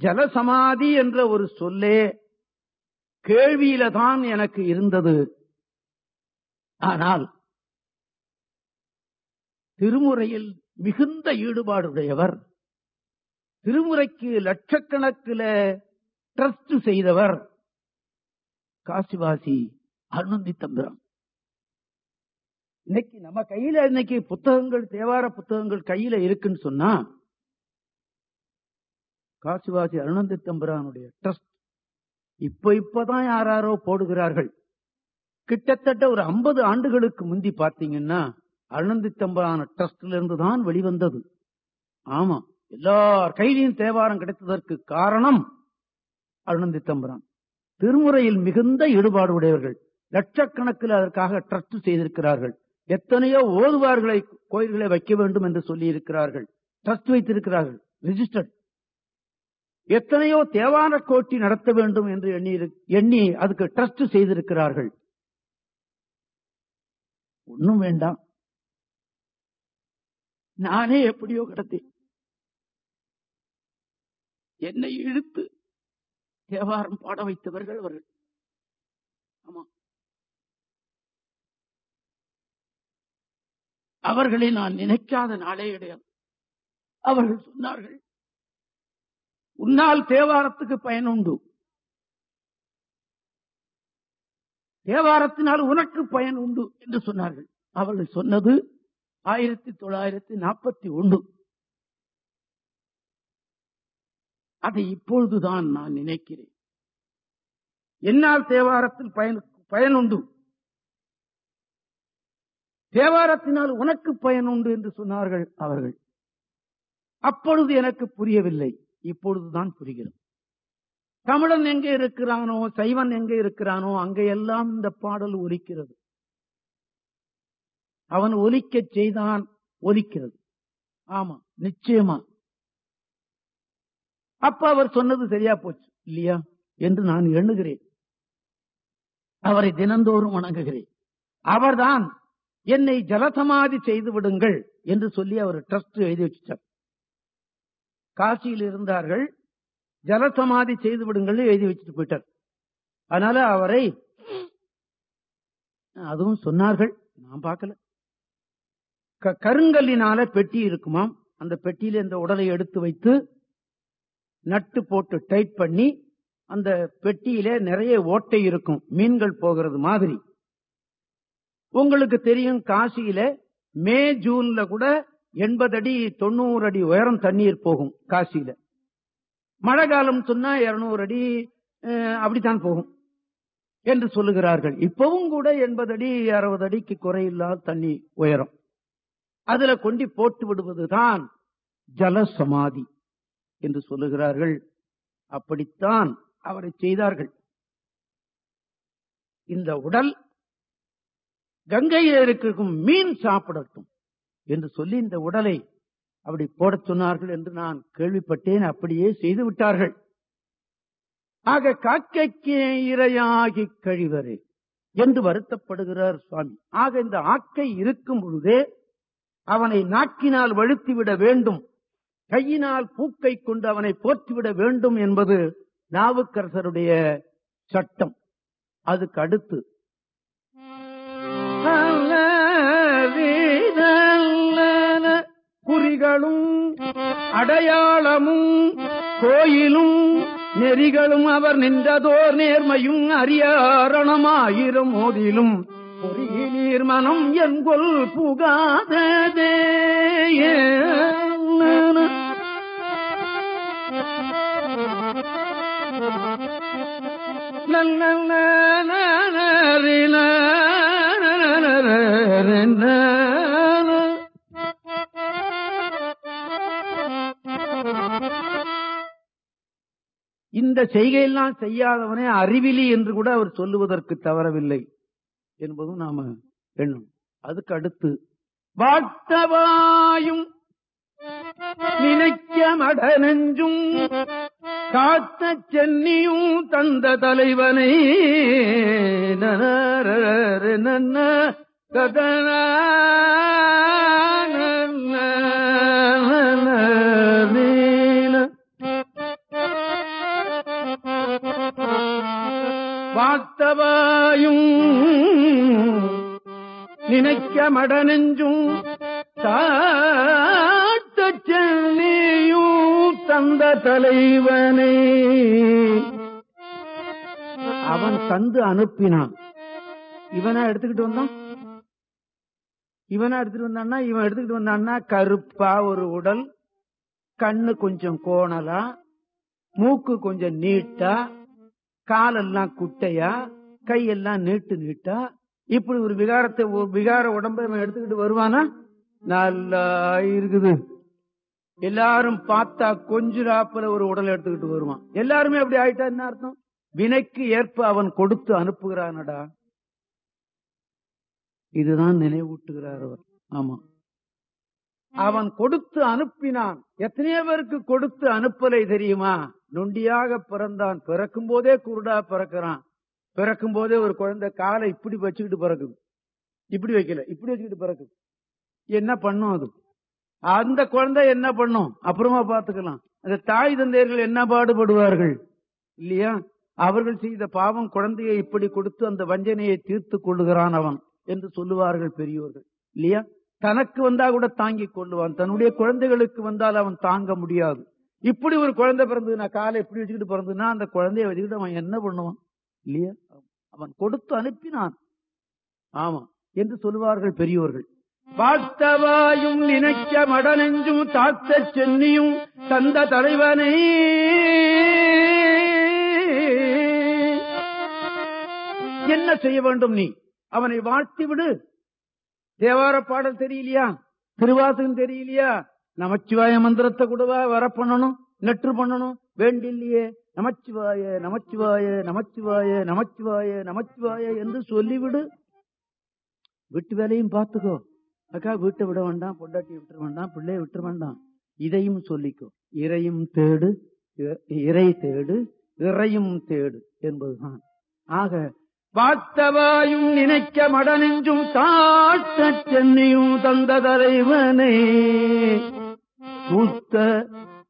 ஜலசமாதி என்ற ஒரு சொல்லே கேள்வியில தான் எனக்கு இருந்தது. ஆனால் திருமுறையில் மிகுந்த ஈடுபாடுடையவர் திருமுறைக்கு லட்சக்கணக்கில் ட்ரஸ்ட் செய்தவர் காசிவாசி அருணந்தி தம்பிரான் இன்னைக்கு நம்ம கையில இன்னைக்கு புத்தகங்கள் தேவார புத்தகங்கள் கையில இருக்குன்னு சொன்னா காசிவாசி அருணந்தி தம்பிரானுடைய ட்ரஸ்ட் இப்ப இப்பதான் யாராரோ போடுகிறார்கள். கிட்டத்தட்ட ஒரு ஐம்பது ஆண்டுகளுக்கு முந்தி பாத்தீங்கன்னா அருணந்தி தம்பிரான ட்ரஸ்ட்ல இருந்து தான் வெளிவந்தது. ஆமா எல்லார் கையிலையும் தேவாரம் கிடைத்ததற்கு காரணம் அருணந்தி தம்பிரான். திருமுறையில் மிகுந்த ஈடுபாடு உடையவர்கள். லட்சக்கணக்கில் அதற்காக ட்ரஸ்ட் செய்திருக்கிறார்கள். எத்தனையோ ஓதுவார்களை கோயில்களை வைக்க வேண்டும் என்று சொல்லி இருக்கிறார்கள் ட்ரஸ்ட் வைத்திருக்கிறார்கள். ரிஜிஸ்டர்ட் எத்தனையோ தேவார கோட்டி நடத்த வேண்டும் என்று எண்ணி எண்ணி அதுக்கு ட்ரஸ்ட் செய்திருக்கிறார்கள். ஒன்றும் வேண்டாம். நானே எப்படியோ கிடத்தேன். என்னை இழுத்து தேவாரம் பாட வைத்தவர்கள் அவர்கள். ஆமா. அவர்களை நான் நினைக்காத நாளே கிடையாது. அவர்கள் சொன்னார்கள் உன்னால் தேவாரத்துக்கு பயன் உண்டு. தேவாரத்தினால் உனக்கு பயன் உண்டு என்று சொன்னார்கள். அவர்கள் சொன்னது ஆயிரத்தி தொள்ளாயிரத்தி நாற்பத்தி ஒன்று. அதை இப்பொழுதுதான் நான் நினைக்கிறேன். என்னால் தேவாரத்தில் பயன் பயன் உண்டு. தேவாரத்தினால் உனக்கு பயன் உண்டு என்று சொன்னார்கள் அவர்கள். அப்பொழுது எனக்கு புரியவில்லை. இப்பொழுதுதான் புரிகிறது. தமிழன் எங்கே இருக்கிறானோ சைவன் எங்கே இருக்கிறானோ அங்கெல்லாம் இந்த பாடல் ஒலிக்கிறது. அவன் ஒலிக்க செய்தான் ஒலிக்கிறது. ஆமா நிச்சயமா. அப்ப அவர் சொன்னது சரியா போச்சு? இல்லையா? என்று நான் எண்ணுகிறேன். அவரை தினந்தோறும் வணங்குகிறேன். அவர்தான் என்னை ஜலசமாதி செய்து விடுங்கள் என்று சொல்லி அவர் ட்ரஸ்ட் எழுதி வச்சிட்டார். காசியில் இருந்தார்கள் ஜலசமாதி செய்து விடுங்கள் எழுதி வச்சுட்டு போயிட்டார். அதனால அவரை அதுவும் சொன்னார்கள் நான் பார்க்கல. க- கருங்கல்லினால பெட்டி இருக்குமாம் அந்த பெட்டியில இந்த உடலை எடுத்து வைத்து நட்டு போட்டு டைட் பண்ணி அந்த பெட்டியில நிறைய ஓட்டை இருக்கும் மீன்கள் போகிறது மாதிரி. உங்களுக்கு தெரியும் காசியில மே ஜூன்ல கூட எண்பது அடி தொண்ணூறு அடி உயரம் தண்ணீர் போகும் காசியில. மழை காலம் சொன்னா இருநூறு அடி அஹ், அப்படித்தான் போகும் என்று சொல்லுகிறார்கள். இப்பவும் கூட எண்பது அடி அறுபது அடிக்கு குறையில்லாத தண்ணி உயரம். அதுல கொண்டு போட்டு விடுவதுதான் ஜலசமாதி என்று சொல்லுகிறார்கள். அப்படித்தான் அவரை செய்தார்கள். இந்த உடல் கங்கையில் இருக்கும் மீன் சாப்பிடட்டும் என்று சொல்லி இந்த உடலை அப்படி போடச் சொன்னார்கள் என்று நான் கேள்விப்பட்டேன். அப்படியே செய்து விட்டார்கள். ஆக காக்கைக்கு இரையாகி கழிவரே என்று வருத்தப்படுகிறார் சுவாமி. ஆக இந்த ஆக்கை இருக்கும் பொழுதே அவனை நாக்கினால் வழுத்திவிட வேண்டும். கையினால் பூக்கை கொண்டு அவனை போற்றிவிட வேண்டும் என்பது நாவுக்கரசருடைய சட்டம். அதுக்கு அடுத்து குறிகளும் அடையாளமும் கோயிலும் நெறிகளும் அவர் நின்றதோர் நேர்மையும் அரியாரணமாயிரம் மோதிலும். பொறியிலீர் மனம் என்கொல் புகாததே. நல்ல இந்த செய்கையெல்லாம் செய்யாதவனே அறிவிலி என்று கூட அவர் சொல்லுவதற்கு தவறவில்லை என்பதும் நாம எண்ணும் அதுக்கு அடுத்து வாட்டவாயும் நினைக்க மட நெஞ்சும் காத்த சென்னியும் தந்த தலைவனை நன்ன கதன நினைக்க மட நெஞ்சும் தந்த தலைவனே. அவன் தந்து அனுப்பினான். இவனா எடுத்துக்கிட்டு வந்தான்? இவனா எடுத்துட்டு வந்தான்னா இவன் எடுத்துக்கிட்டு வந்தான்னா கருப்பா ஒரு உடல் கண்ணு கொஞ்சம் கோணலா மூக்கு கொஞ்சம் நீட்டா காலெல்லாம் குட்டையா கையெல்லாம் நீட்டு நீட்டா இப்படி ஒரு விகாரத்தை விகார உடம்பை எடுத்துக்கிட்டு வருவானா? நல்லா இருக்குது. எல்லாரும் பார்த்தா கொஞ்சாப்புல ஒரு உடல் எடுத்துக்கிட்டு வருவான். எல்லாருமே அப்படி ஆயிட்டா என்ன அர்த்தம்? வினைக்கு ஏற்ப அவன் கொடுத்து அனுப்புகிறானடா. இதுதான் நினைவூட்டுகிறார் அவர். ஆமா. அவன் கொடுத்து அனுப்பினான். எத்தனையோ பேருக்கு கொடுத்து அனுப்பலை தெரியுமா? நொண்டியாக பிறந்தான். பிறக்கும் போதே குருடா பிறக்கிறான். பிறக்கும் போதே ஒரு குழந்தை காலை இப்படி வச்சுக்கிட்டு பிறக்குது. இப்படி வைக்கல இப்படி வச்சுக்கிட்டு பிறக்குது. என்ன பண்ணும் அது? அந்த குழந்தை என்ன பண்ணும்? அப்புறமா பார்த்துக்கலாம். அந்த தாய் தந்தையர்கள் என்ன பாடுபடுவார்கள்? இல்லையா? அவர்கள் செய்த பாவம் குழந்தையை இப்படி கொடுத்து அந்த வஞ்சனையை தீர்த்து கொள்ளுகிறான் அவன் என்று சொல்லுவார்கள் பெரியோர்கள். இல்லையா? தனக்கு வந்தா கூட தாங்கி கொள்ளுவான். தன்னுடைய குழந்தைகளுக்கு வந்தால் அவன் தாங்க முடியாது. இப்படி ஒரு குழந்தை பிறந்ததுன்னா நான் காலை எப்படி வச்சுக்கிட்டு பிறந்ததுன்னா அந்த குழந்தைய வச்சுக்கிட்டு அவன் என்ன பண்ணுவான்? இல்லையா? அவன் கொடுத்து அனுப்பினான். ஆமா. என்று சொல்லுவார்கள் பெரியோர்கள். பார்த்தவாயும் நினைக்க மடனெஞ்சும் தாத்த சென்னியும் தந்த தலைவனை. என்ன செய்ய வேண்டும் நீ? அவனை வாழ்த்தி விடு தேவார பாடல் தெரியலையா? திருவாசகம் தெரியலையா? நமச்சிவாய மந்திரத்தை கூடவா வர பண்ணணும்? நெற்று பண்ணணும்? வேண்டில்லையே. நமச்சிவாய நமச்சிவாய நமச்சிவாய நமச்சிவாய நமச்சிவாய என்று சொல்லிவிடு. வீட்டு வேலையும் பார்த்துக்கோ. அக்கா வீட்டை விட வேண்டாம் பொண்டாட்டி விட்டுற வேண்டாம் பிள்ளைய விட்டுற வேண்டாம். இதையும் சொல்லிக்கோ. இறையும் தேடு இறை தேடு இறையும் தேடு என்பதுதான். ஆக பார்த்தவாயும் நினைக்க மடனெஞ்சும் தாட்ட சென்னையும் தந்த தலைவனை.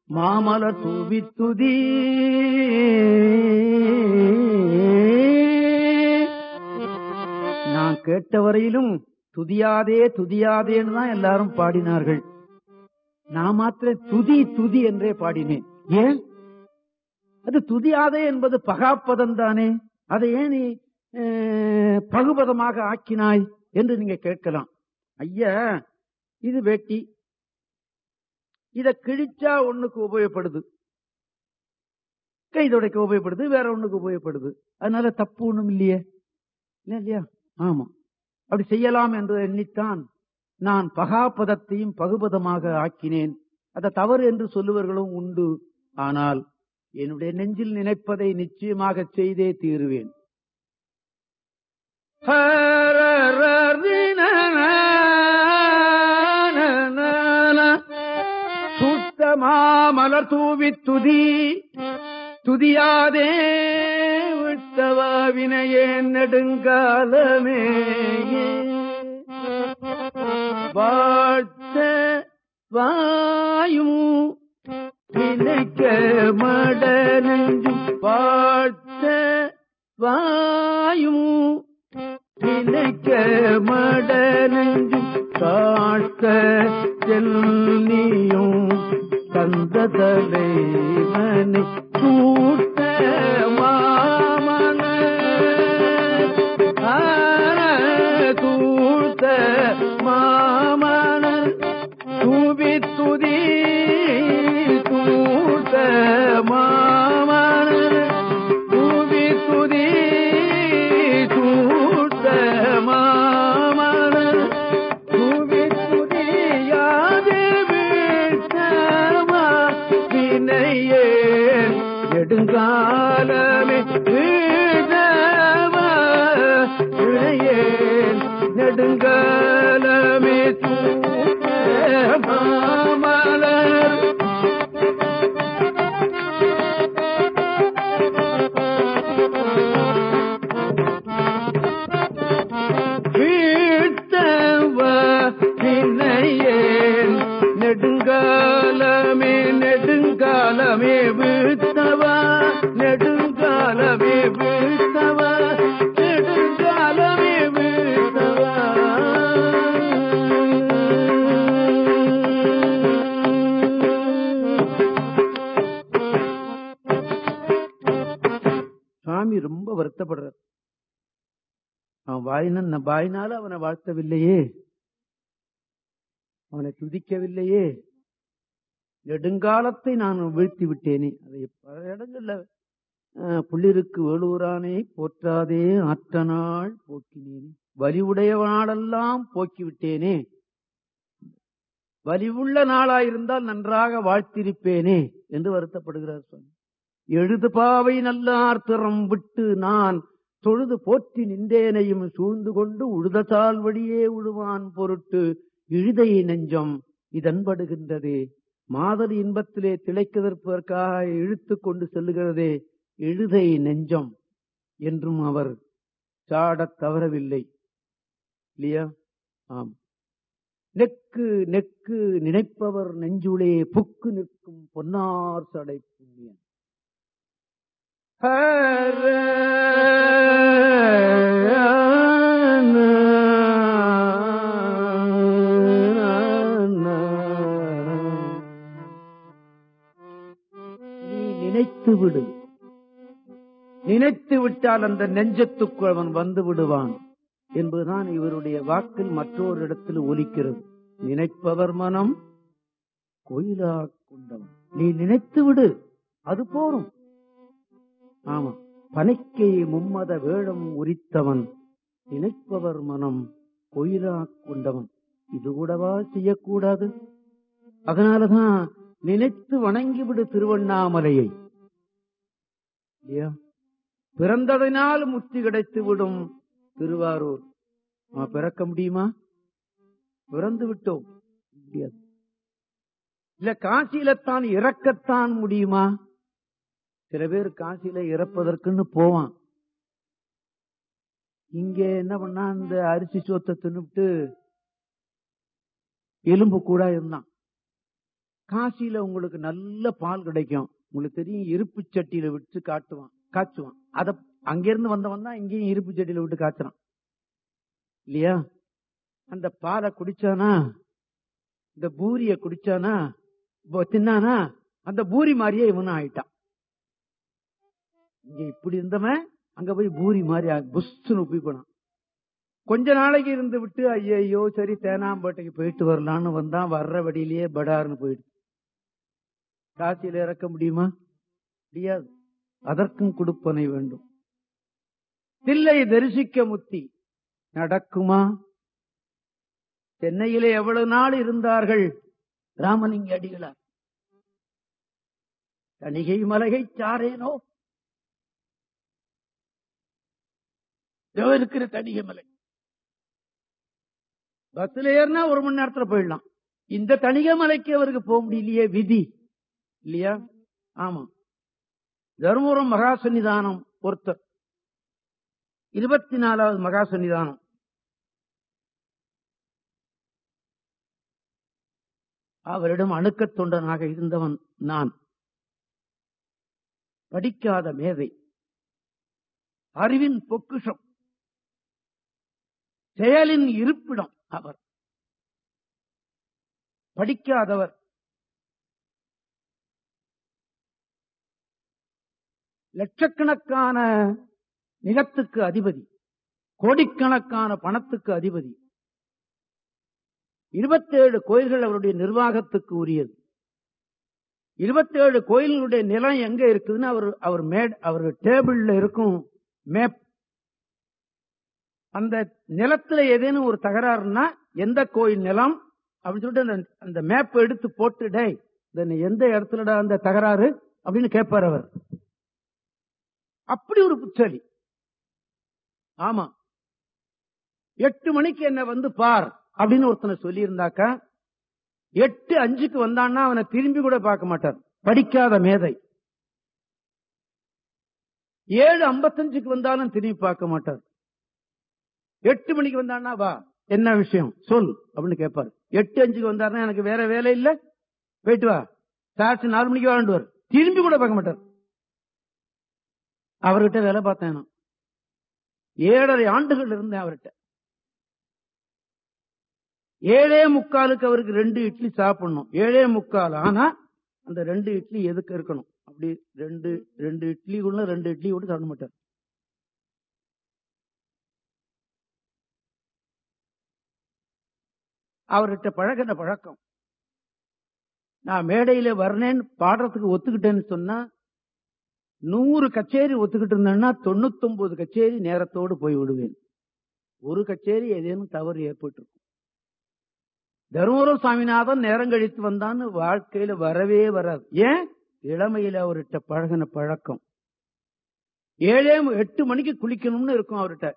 மாமல தூவித்துதி நான் கேட்ட வரையிலும் துதியாதே துதியாதேன்னு தான் எல்லாரும் பாடினார்கள். நான் மாத்திர துதி துதி என்றே பாடினேன். ஏன்? அது துதியாதே என்பது பகாப்பதம் தானே? அதை ஏன் நீ பகுபதமாக ஆக்கினாய் என்று நீங்க கேட்கலாம். ஐயா இது வேட்டி. இத கிழிச்சா ஒண்ணுக்கு உபயோகப்படுது. கைதுடைக்க உபயோகப்படுது வேற ஒண்ணுக்கு உபயோகப்படுது. அதனால தப்பு ஒண்ணும் இல்லையே. இல்லையா? ஆமா. அப்படி செய்யலாம் என்று எண்ணித்தான் நான் பகாபதத்தையும் பகுபதமாக ஆக்கினேன். அதை தவறு என்று சொல்லுவர்களும் உண்டு. ஆனால் என்னுடைய நெஞ்சில் நினைப்பதை நிச்சயமாக செய்தே தீருவேன். மாமலர் தூவி துதி. துதியாதே விட்டவா வினையே நெடுங்காலமே. வாழ்த்த வாயும் நினைக்க மடனஞ்சும் வாழ்த்த வாயும் நினைக்க மடனஞ்சும் காட்ட செல்லியும் தந்த தலைவனை கூட்ட மாமன. தூத்த மாமன. தூவி துதி தூத்த மா அவன் வாயின வாயினால அவனை வாழ்த்தவில்லையே. அவனை துதிக்கவில்லையே. நெடுங்காலத்தை நான் வீழ்த்தி விட்டேனே. அதை பல இடங்கள்ல புள்ளிருக்கு வேலூரானே போற்றாதே ஆற்ற நாள் போக்கினேனே. வலிவுடையவனாலெல்லாம் போக்கி விட்டேனே வலிவுள்ள நாளாயிருந்தால் நன்றாக வாழ்த்திருப்பேனே என்று வருத்தப்படுகிறார் சுவாமி. எழுது பாவை நல்லார் திறம் விட்டு நான் தொழுது போற்றி நின்றேனையும் சூழ்ந்து கொண்டு உழுதசால் வழியே உழுவான் பொருட்டு இழுதை நெஞ்சம் இதன்படுகின்றதே. மாதர் இன்பத்திலே திளைக்கதற்காக இழுத்து கொண்டு செல்லுகிறதே இழுதை நெஞ்சம் என்றும் அவர் சாடத் தவறவில்லை. இல்லையா? ஆம். நெக்கு நெக்கு நினைப்பவர் நெஞ்சுளே புக்கு நிற்கும் பொன்னார் சடை புண்ணியன். நினைத்து விடு. நினைத்து விட்டால் அந்த நெஞ்சத்துக்குள் அவன் வந்து விடுவான் என்பதுதான் இவருடைய வாக்கில் மற்றொரு இடத்தில் ஒலிக்கிறது. நினைப்பவர் மனம் கோயிலா கொண்டவன் நீ நினைத்து விடு அது போரும். ஆமா. பனைக்கை மும்மத வேடம் உரித்தவன் நினைப்பவர் மனம் கொயிலா கொண்டவன். இது கூடவா செய்யக்கூடாது? அதனாலதான் நினைத்து வணங்கிவிடு திருவண்ணாமலையை. இல்லையா பிறந்ததினால் முத்தி கிடைத்து விடும் திருவாரூர். நம்ம பிறக்க முடியுமா? பிறந்து விட்டோம். முடியாது இல்ல காசியிலத்தான் இறக்கத்தான் முடியுமா? சில பேர் காசியில இறப்பதற்குன்னு போவான். இங்க என்ன பண்ணா இந்த அரிசி சோத்தை தின்னுட்டு எலும்பு கூட இருந்தான். காசியில உங்களுக்கு நல்ல பால் கிடைக்கும். உங்களுக்கு தெரியும் இருப்பு சட்டியில விட்டு காட்டுவான் காய்ச்சுவான். அத அங்கிருந்து வந்தவன் தான் இங்கேயும் இருப்பு சட்டியில விட்டு காய்ச்சறான். இல்லையா? அந்த பாலை குடிச்சானா இந்த பூரிய குடிச்சானா இப்போ தின்னானா அந்த பூரி மாதிரியே இவனும் ஆயிட்டான். இங்க இப்படி இருந்தவன் அங்க போய் பூரி மாதிரி ஆ- போய் போனான். கொஞ்ச நாளைக்கு இருந்து விட்டு ஐயோ சரி தேனாம்பேட்டைக்கு போயிட்டு வரலான்னு வந்தான் வர்ற வழியிலேயே படார்னு போயிடுச்சு. காசியில இறக்க முடியுமா? முடியாது. அதற்கும் கொடுப்பனை வேண்டும். தில்லை தரிசிக்க முத்தி நடக்குமா? சென்னையிலே எவ்வளவு நாள் இருந்தார்கள்? ராமலிங்க அடிகளார். தணிகை மலையை சாரேனோ இதோ இருக்கிற தணிகை மலை. பஸ்ல ஏறினா ஒரு மணி நேரத்துல போயிடலாம். இந்த தணிகை மலைக்கு அவருக்கு போக முடியலையே விதி. இல்லையா? ஆமா. தருமபுரம் மகா சன்னிதானம் ஒருத்தர் இருபத்தி நாலாவது மகா சன்னிதானம். அவரிடம் அணுக்கத் தொண்டனாக இருந்தவன் நான். படிக்காத மேதை. அறிவின் பொக்குஷம். செயலின் இருப்பிடம் அவர். படிக்காதவர். லட்சக்கணக்கான நிலத்துக்கு அதிபதி. கோடிக்கணக்கான பணத்துக்கு அதிபதி. இருபத்தேழு கோயில்கள் அவருடைய நிர்வாகத்துக்கு உரியது. இருபத்தேழு கோயில்களுடைய நிலம் எங்க இருக்குதுன்னு அவர் அவர் மேட் அவர் டேபிள்ல இருக்கும் மேப் அந்த நிலத்துல ஏதேனும் ஒரு தகராறுனா எந்த கோயில் நிலம்? அப்படின்னு சொல்லிட்டு அந்த மேப் எடுத்து போட்டு டேய் எந்த இடத்துலடா அந்த தகராறு? அப்படின்னு கேட்பார் அவர். அப்படி ஒரு புத்தலி ஆமா. எட்டு மணிக்கு என்ன வந்து பார் அப்படின்னு ஒருத்தனை சொல்லியிருந்தாக்கா எட்டு அஞ்சுக்கு வந்தான்னா அவனை திரும்பி கூட பார்க்க மாட்டார். படிக்காத மேதை. ஏழு ஐம்பத்தஞ்சுக்கு வந்தாலும் திரும்பி பார்க்க மாட்டார். எட்டு மணிக்கு வந்தான்னா வா. என்ன விஷயம்? சொல் அப்படின்னு கேட்பாரு எட்டு அஞ்சுக்கு வந்தாருன்னா எனக்கு வேற வேலை இல்ல. போயிட்டு வா. சாட்சி நாலு மணிக்கு வாழ்ந்துவார் திரும்பி கூட பார்க்க மாட்டார். அவர்கிட்ட வேலை பார்த்தேன் நான். ஏழரை ஆண்டுகள் இருந்தேன் அவர்கிட்ட. ஏழே முக்காலுக்கு அவருக்கு ரெண்டு இட்லி சாப்பிடணும். ஏழே முக்கால். ஆனா அந்த ரெண்டு இட்லி எதுக்கு இருக்கணும்? அப்படி ரெண்டு ரெண்டு இட்லிக்குள்ள ரெண்டு இட்லி கூட சாப்பிட மாட்டார். அவர்கிட்ட பழகின பழக்கம். நான் மேடையில வர்றேன்னு பாடுறதுக்கு ஒத்துக்கிட்டேன்னு சொன்னா நூறு கச்சேரி ஒத்துக்கிட்டு இருந்தேன்னா தொண்ணூத்தொன்பது கச்சேரி நேரத்தோடு போய் விடுவேன். ஒரு கச்சேரி ஏதேனும் தவறு ஏற்பட்டிருக்கும். தருமபுரம் சாமிநாதன் நேரம் கழித்து வந்தான்னு வாழ்க்கையில வரவே வராது. ஏன்? இளமையில அவர்கிட்ட பழகின பழக்கம். ஏழே எட்டு மணிக்கு குளிக்கணும்னு இருக்கும் அவர்கிட்ட.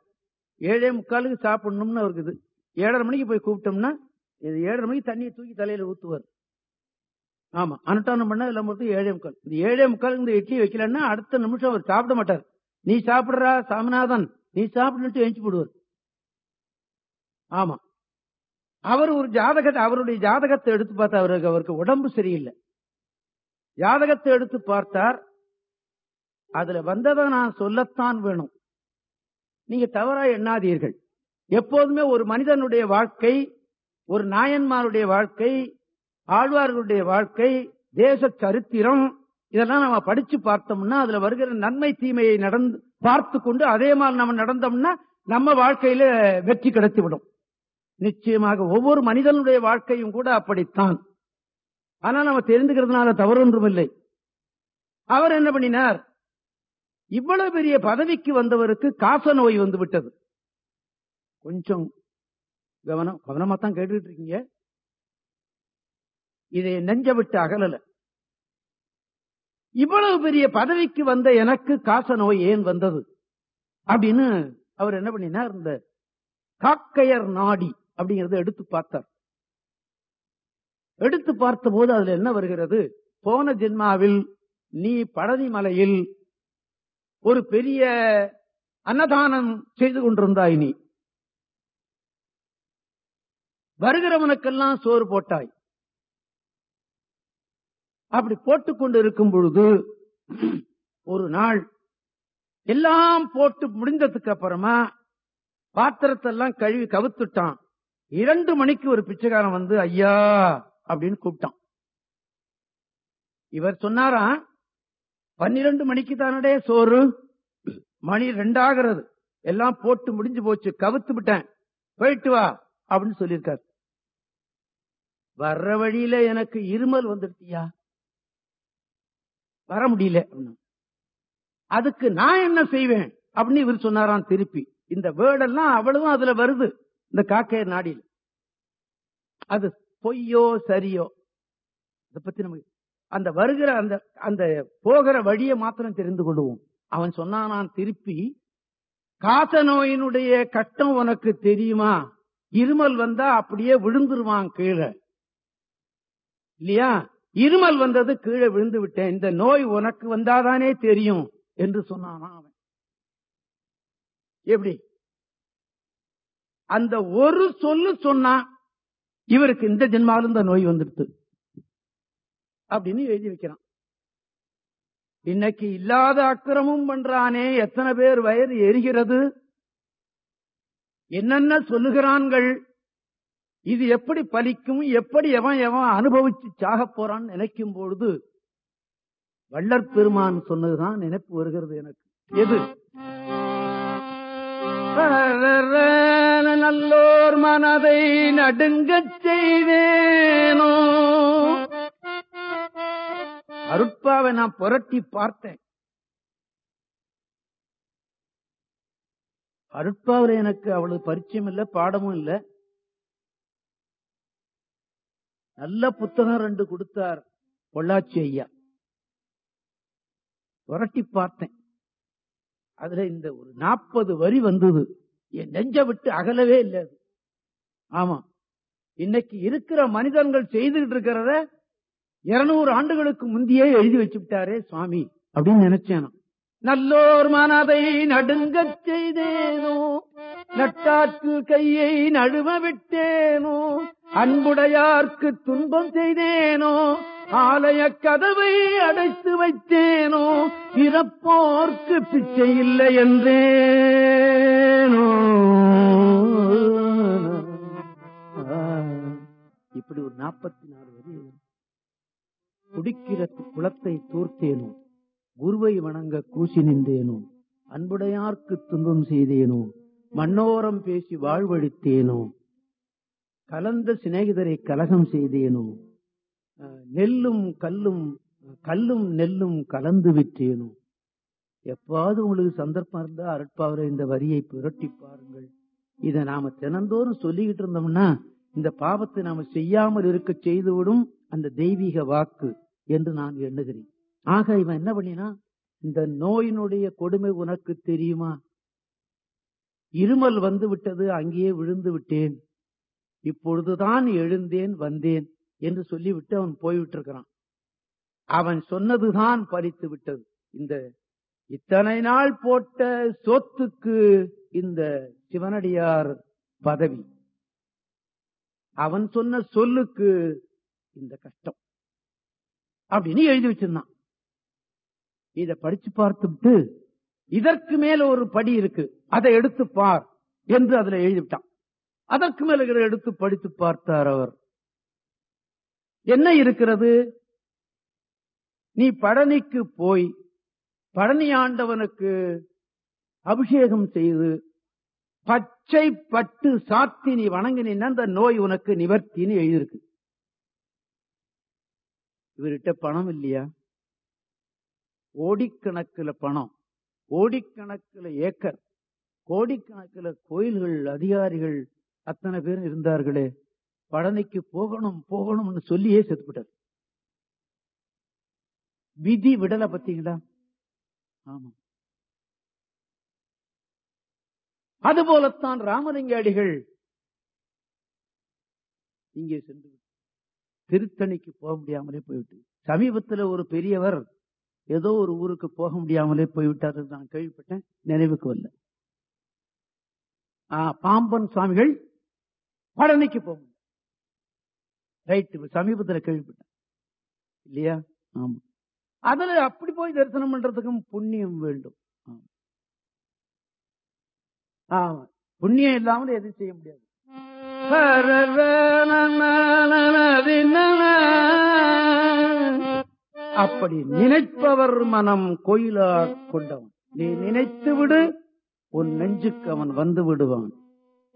ஏழே முக்காலுக்கு சாப்பிடணும்னு அவருக்கு ஏழரை மணிக்கு போய் கூப்பிட்டோம்னா இது ஏழரை மணிக்கு தண்ணியை தூக்கி தலையில ஊத்துவார். ஆமா அனுஷ்டானம் பண்ண எல்லாம் மட்டும் ஏழே முக்கால். இந்த ஏழே முக்கால் இந்த இட்லி வைக்கலன்னா அடுத்த நிமிஷம் அவர் சாப்பிட மாட்டார். நீ சாப்பிடுறா சாமிநாதன். நீ சாப்பிடுன்ட்டு எஞ்சி போடுவார். ஆமா. அவர் ஒரு ஜாதகத்தை அவருடைய ஜாதகத்தை எடுத்து பார்த்தா அவருக்கு அவருக்கு உடம்பு சரியில்லை. ஜாதகத்தை எடுத்து பார்த்தார். அதுல வந்ததை நான் சொல்லத்தான் வேணும். நீங்க தவறா எண்ணாதீர்கள். எப்போதுமே ஒரு மனிதனுடைய வாழ்க்கை ஒரு நாயன்மாருடைய வாழ்க்கை ஆழ்வார்களுடைய வாழ்க்கை தேச சரித்திரம் இதெல்லாம் நம்ம படிச்சு பார்த்தோம்னா அதுல வருகிற நன்மை தீமையை நடந்து பார்த்து கொண்டு அதே மாதிரி நம்ம நடந்தோம்னா நம்ம வாழ்க்கையில வெற்றி கிடைத்து விடும் நிச்சயமாக ஒவ்வொரு மனிதனுடைய வாழ்க்கையும் கூட அப்படித்தான். ஆனால் நம்ம தெரிந்துக்கிறதுனால தவறு ஒன்றும் இல்லை அவர் என்ன பண்ணினார்? இவ்வளவு பெரிய பதவிக்கு வந்தவருக்கு காச நோய் வந்து விட்டது. கொஞ்சம் கவனம் கவனமா தான் கேட்டுட்டு இருக்கீங்க இதை நெஞ்ச விட்டு அகலல. இவ்வளவு பெரிய பதவிக்கு வந்த எனக்கு காச நோய் ஏன் வந்தது? அப்படின்னு அவர் என்ன பண்ணினார்? இந்த காக்கையர் நாடி அப்படிங்கறத எடுத்து பார்த்தார். எடுத்து பார்த்த போது அதுல என்ன வருகிறது? போன ஜென்மாவில் நீ பழனி மலையில் ஒரு பெரிய அன்னதானம் செய்து கொண்டிருந்தாய் நீ. வருகிறவனுக்கெல்லாம் சோறு போட்டாய். அப்படி போட்டுக் கொண்டு இருக்கும் பொழுது ஒரு நாள் எல்லாம் போட்டு முடிந்ததுக்கு அப்புறமா பாத்திரத்தை எல்லாம் கழுவி கவுத்துட்டான். இரண்டு மணிக்கு ஒரு பிச்சைக்காரன் வந்து ஐயா அப்படின்னு கூப்பிட்டான். இவர் சொன்னாராம் பன்னிரண்டு மணிக்கு தானடே சோறு? மணி ரெண்டாகிறது. எல்லாம் போட்டு முடிஞ்சு போச்சு. கவுத்து விட்டேன். போயிட்டு வா அப்படின்னு சொல்லியிருக்காரு. வர்ற வழியில எனக்கு இருமல் வந்துடுச்சியா வர முடியல. அதுக்கு நான் என்ன செய்வேன்? அப்படின்னு இவர் சொன்னாராம் திருப்பி. இந்த வேர்டெல்லாம் அவ்வளவும் அதுல வருது. இந்த காக்கையர் நாடியில். அது பொய்யோ சரியோ? இத பத்தி நமக்கு அந்த வருகிற அந்த அந்த போகிற வழியை மாத்திரம் தெரிந்து கொள்வோம். அவன் சொன்னான் திருப்பி காச நோயினுடைய கட்டம் உனக்கு தெரியுமா? இருமல் வந்தா அப்படியே விழுந்துருவான் கீழே. இல்லையா? இருமல் வந்தது கீழே விழுந்து விட்டேன். இந்த நோய் உனக்கு வந்தாதானே தெரியும் என்று சொன்னானா அவன். எப்படி? அந்த ஒரு சொல்லு சொன்னா இவருக்கு இந்த ஜென்மாவில் இந்த நோய் வந்துடுது அப்படின்னு எழுதி வைக்கிறான். இன்னைக்கு இல்லாத அக்கிரமும் பண்றானே எத்தனை பேர் வயது எரிகிறது? என்னென்ன சொல்லுகிறான்கள்? இது எப்படி பலிக்கும் எப்படி எவன் எவன் அனுபவிச்சு சாக போறான்னு நினைக்கும் பொழுது வள்ளற் பெருமான் சொன்னதுதான் நினைப்பு வருகிறது எனக்கு. எது? நல்லோர் மனதை நடுங்கச் செய்தேனோ? அருட்பாவை நான் புரட்டி பார்த்தேன். அருட்பாவில் எனக்கு அவ்வளவு பரிச்சயம் இல்ல பாடமும் இல்ல. நல்ல புத்தகம் ரெண்டு கொடுத்தார் பொள்ளாச்சி ஐயா. புரட்டி பார்த்தேன். அதுல இந்த ஒரு நாற்பது வரி வந்தது. என் நெஞ்ச விட்டு அகலவே இல்லை அது. ஆமா. இன்னைக்கு இருக்கிற மனிதர்கள் செய்துகிட்டு இருக்கிறத இருநூறு ஆண்டுகளுக்கு முந்தையே எழுதி வச்சு விட்டாரே சுவாமி அப்படின்னு நினைச்சேன் நல்லோர் மனதை நடுங்க செய்தேனோ நட்டாற்று கையை நழுவ விட்டேனோ அன்புடையார்க்கு துன்பம் செய்தேனோ ஆலய கதவை அடைத்து வைத்தேனோ இறப்போர்க்கு பிச்சை இல்லை என்றேனோ. இப்படி ஒரு நாற்பத்தி நாலு வரி குடிக்கிற குளத்தை தூர்த்தேனோ குருவை வணங்க கூசி நின்றேனோ அன்புடையார்க்கு துன்பம் செய்தேனோ மண்ணோரம் பேசி வாழ்வழித்தேனோ கலந்த சிநேகிதரை கலகம் செய்தேனோ? நெல்லும் கல்லும் கல்லும் நெல்லும் கலந்து விற்றேனோ? எப்பாவது உங்களுக்கு சந்தர்ப்பம் இருந்தா அருட்பாவரை இந்த வரியை புரட்டி பாருங்கள். இதை நாம தினந்தோறும் சொல்லிக்கிட்டு இருந்தோம்னா இந்த பாவத்தை நாம செய்யாமல் இருக்க செய்துவிடும் அந்த தெய்வீக வாக்கு என்று நான் எண்ணுகிறேன். ஆக இவன் என்ன பண்ணினா இந்த நோயினுடைய கொடுமை உனக்கு தெரியுமா? இருமல் வந்து விட்டது அங்கேயே விழுந்து விட்டேன். இப்பொழுதுதான் எழுந்தேன் வந்தேன் என்று சொல்லிவிட்டு அவன் போய்விட்டு இருக்கிறான் அவன் சொன்னதுதான் பறித்து விட்டது இந்த இத்தனை நாள் போட்ட சொத்துக்கு இந்த சிவனடியார் பதவி. அவன் சொன்ன சொல்லுக்கு இந்த கஷ்டம். அப்படின்னு எழுதி வச்சிருந்தான். இத படிச்சு பார்த்துட்டு இதற்கு மேல ஒரு படி இருக்கு. அதை எடுத்து பார் என்று அதுல எழுதிவிட்டான் அதற்கு மேல எடுத்து படித்து பார்த்தார் அவர். என்ன இருக்கிறது? நீ பழனிக்கு போய் பழனி ஆண்டவனுக்கு அபிஷேகம் செய்து பச்சை பட்டு சாத்தி நீ வணங்கினீன்னா அந்த நோய் உனக்கு நிவர்த்தின்னு எழுதியிருக்கு. இவர்கிட்ட பணம் இல்லையா? கோடிக்கணக்கில் பணம் கோடிக்கணக்கில் ஏக்கர் கோடிக்கணக்கில் கோயில்கள் அதிகாரிகள் அத்தனை பேர் இருந்தார்களே பழனிக்கு போகணும் போகணும்னு சொல்லியே செத்துப்பிட்டார் விதி விடல பாத்தீங்களா ஆமா. அதுபோலத்தான் ராமலிங்க அடிகள் இங்கே சென்று திருத்தணிக்கு போக முடியாமலே போய்விட்டு சமீபத்தில் ஒரு பெரியவர் ஏதோ ஒரு ஊருக்கு போக முடியாமலே போய்விட்டார் நான் கேள்விப்பட்டேன் நினைவுக்கு வரல. பாம்பன் சுவாமிகள் பழனிக்கு போகும். முடியல. ரைட் சமீபத்தில் கேள்விப்பட்டேன். இல்லையா? ஆமா. அதுல அப்படி போய் தரிசனம் பண்றதுக்கும் புண்ணியம் வேண்டும். ஆமா. புண்ணியம் இல்லாமல் எதுவும் செய்ய முடியாது. அப்படி நினைப்பவர் மனம் கோயிலார் கொண்டவன். நீ நினைத்து விடு உன் நெஞ்சுக்கு அவன் வந்து விடுவான்.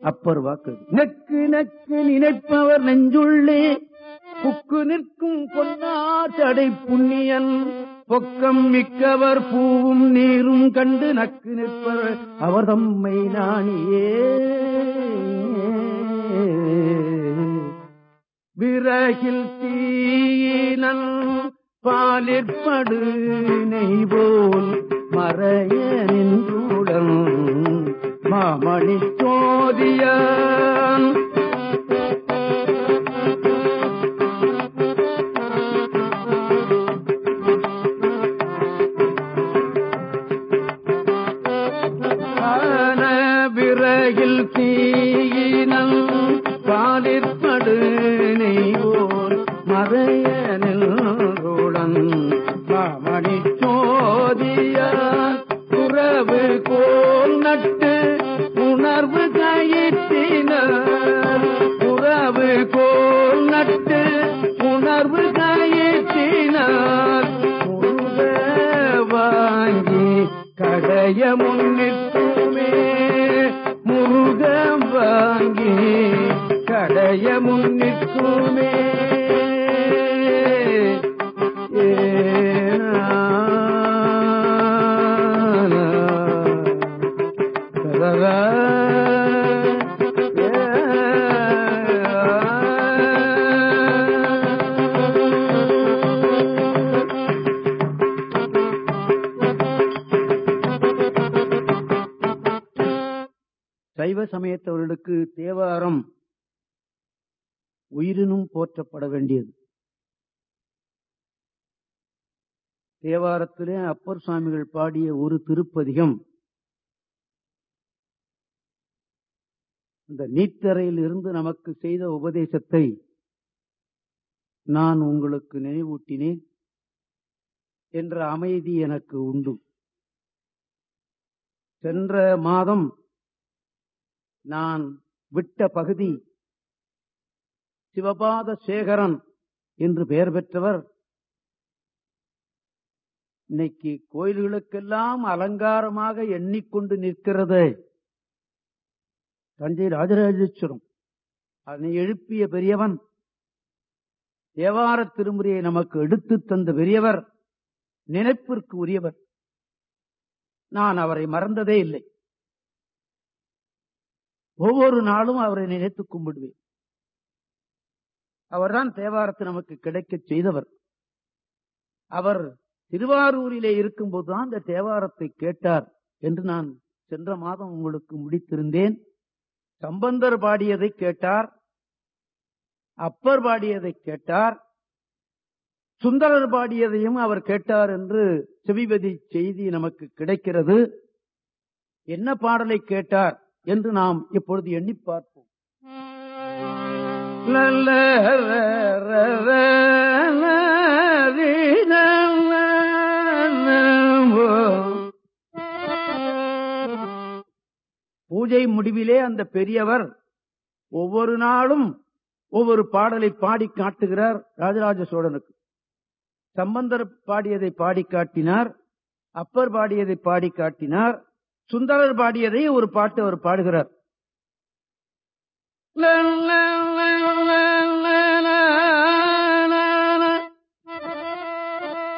அப்பர் வாக்கு நக்கு நக்கு நினைப்பவர் நெஞ்சுள்ளே. புக்கு நிற்கும் பொன்னார் தடை புண்ணியன். பொக்கம் மிக்கவர் பூவும் நீரும் கண்டு நக்கு நிற்பவர் அவர் தம்மை நாணியே. விறகில் தீயினல் பாலிற்படு நெய்வோல் மறைய நின்றுடன் மாமணி சோதியான் கடைய முன்னிட்டுமே முருக வாங்கி கடைய சைவ சமயத்தவர்களுக்கு தேவாரம் உயிரினும் போற்றப்பட வேண்டியது. தேவாரத்திலே அப்பர் சுவாமிகள் பாடிய ஒரு திருப்பதிகம் இந்த நீத்தரையில் இருந்து நமக்கு செய்த உபதேசத்தை நான் உங்களுக்கு நினைவூட்டினேன் என்ற அமைதி எனக்கு உண்டு. சென்ற மாதம் நான் விட்ட பகுதி சிவபாத சேகரன் என்று பெயர் பெற்றவர். இன்னைக்கு கோயில்களுக்கெல்லாம் அலங்காரமாக எண்ணிக்கொண்டு நிற்கிறது. தஞ்சை ராஜராஜேஸ்வரம். அதனை எழுப்பிய பெரியவன் தேவார திருமுறையை நமக்கு எடுத்துத் தந்த பெரியவர் நினைப்பிற்கு உரியவர். நான் அவரை மறந்ததே இல்லை. ஒவ்வொரு நாளும் அவரை நினைத்து கும்பிடுவேன். அவர்தான் தேவாரத்தை நமக்கு கிடைக்கச் செய்தவர். அவர் திருவாரூரிலே இருக்கும்போதுதான் அந்த தேவாரத்தை கேட்டார் என்று நான் சென்ற மாதம் உங்களுக்கு முடித்திருந்தேன். சம்பந்தர் பாடியதை கேட்டார். அப்பர் பாடியதை கேட்டார். சுந்தரர் பாடியதையும் அவர் கேட்டார் என்று செவிபதி செய்தி நமக்கு கிடைக்கிறது. என்ன பாடலை கேட்டார்? என்று நாம் இப்பொழுது எண்ணி பார்ப்போம். பூஜை முடிவிலே அந்த பெரியவர் ஒவ்வொரு நாளும் ஒவ்வொரு பாடலை பாடி காட்டுகிறார் ராஜராஜ சோழனுக்கு. சம்பந்தர் பாடியதை பாடி காட்டினார் அப்பர் பாடியதை பாடி காட்டினார் சுந்தரர் பாடியதை ஒரு பாட்டு அவர் பாடுகிறார்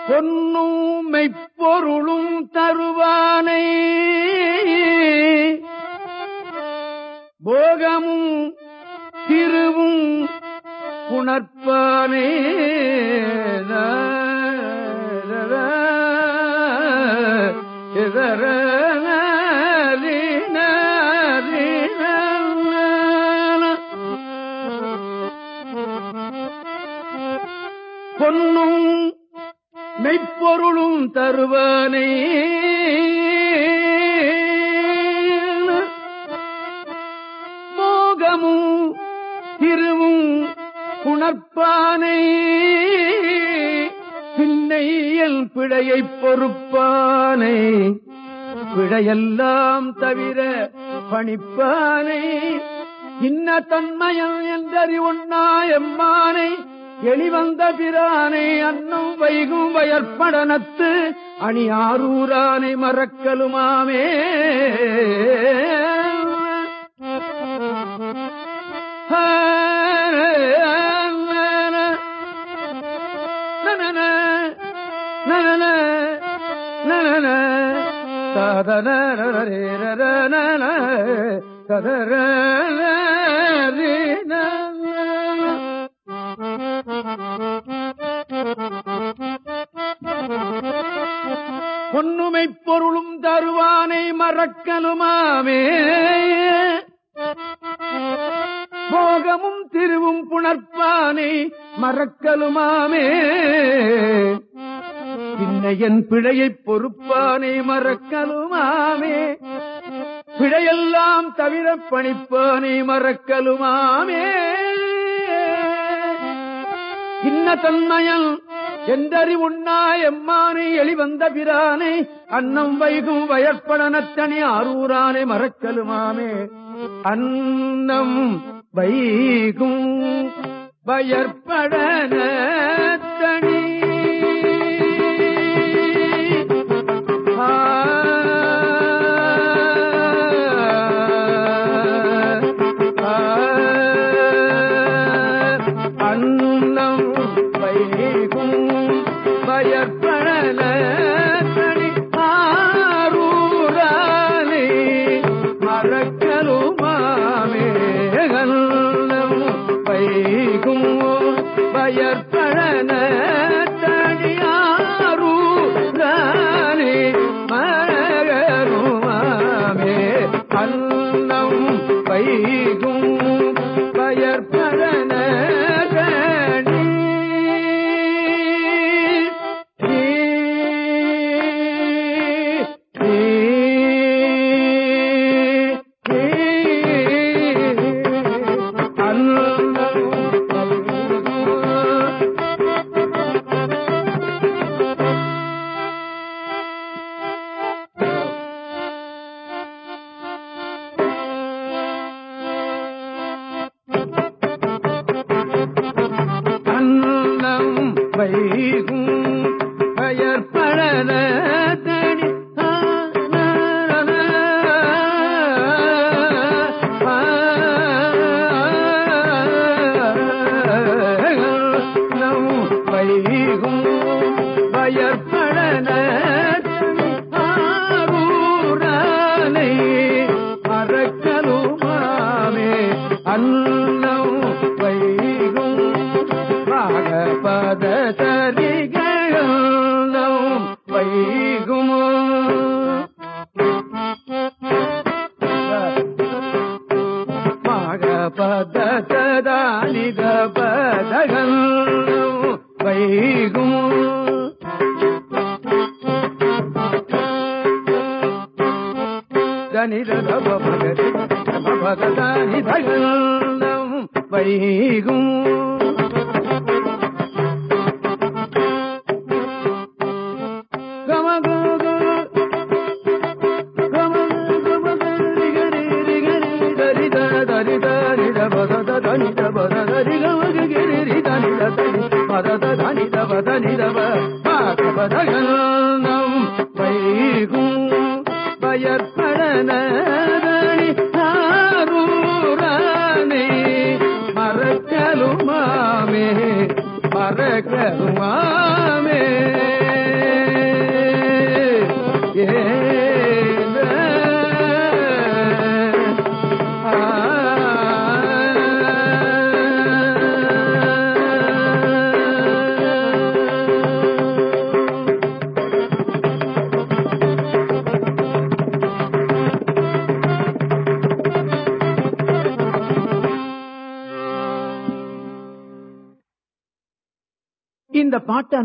பொன்னும் மெய்ப்பொருளும் தருவானை போகமும் திருவும் உணர்ப்பானே பொன்னும் தருவானே. மோகமும் திருவும் குணப்பானை பின்னையல் பிழையை பொறுப்பானை. பிழையெல்லாம் தவிர பணிப்பானை. இன்ன தன்மயம் என்றறிவுண்ணா எம்மானை எளிவந்த பிரானே அன்னம் வைகும் வயற்படனத்து அணியாரூரானை மறக்கலுமாமே. ததன ததர பொன்னுமை பொருளும் தருவானை மறக்கலுமாமே போகமும் திருவும் புணர்ப்பானை மறக்கலுமாமே. பின்ன என் பிழையைப் பொறுப்பானை மறக்கலுமாமே. பிழையெல்லாம் தவிர பணிப்பானை மறக்கலுமாமே. இன்ன தன்மையன் என்றறி உண்ணா எம்மானை எளிவந்த பிரானை அன்னம் வைகும் வயற்படனத்தனி ஆரூரானை மறக்கலுமாமே. அன்னம் வைகும் வயற்படன வைகு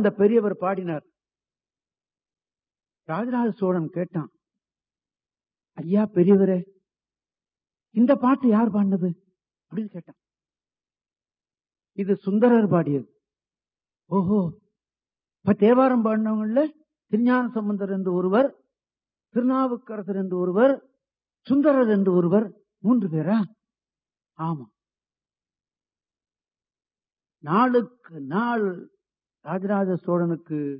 அந்த பெரியவர் பாடினார். ராஜராஜ சோழன் கேட்டான் ஐயா பெரியவரே இந்த பாட்டு யார் பாடினது? அப்படின்னு கேட்டான். இது சுந்தரர் பாடியது. ஓஹோ இப்ப தேவாரம் பாடினவங்கள திருஞான சம்பந்தர் என்று ஒருவர் திருநாவுக்கரசர் என்று ஒருவர் சுந்தரர் என்று ஒருவர் மூன்று பேரா? ஆமா. நாளுக்கு நாள் ராஜராஜ சோழனுக்கு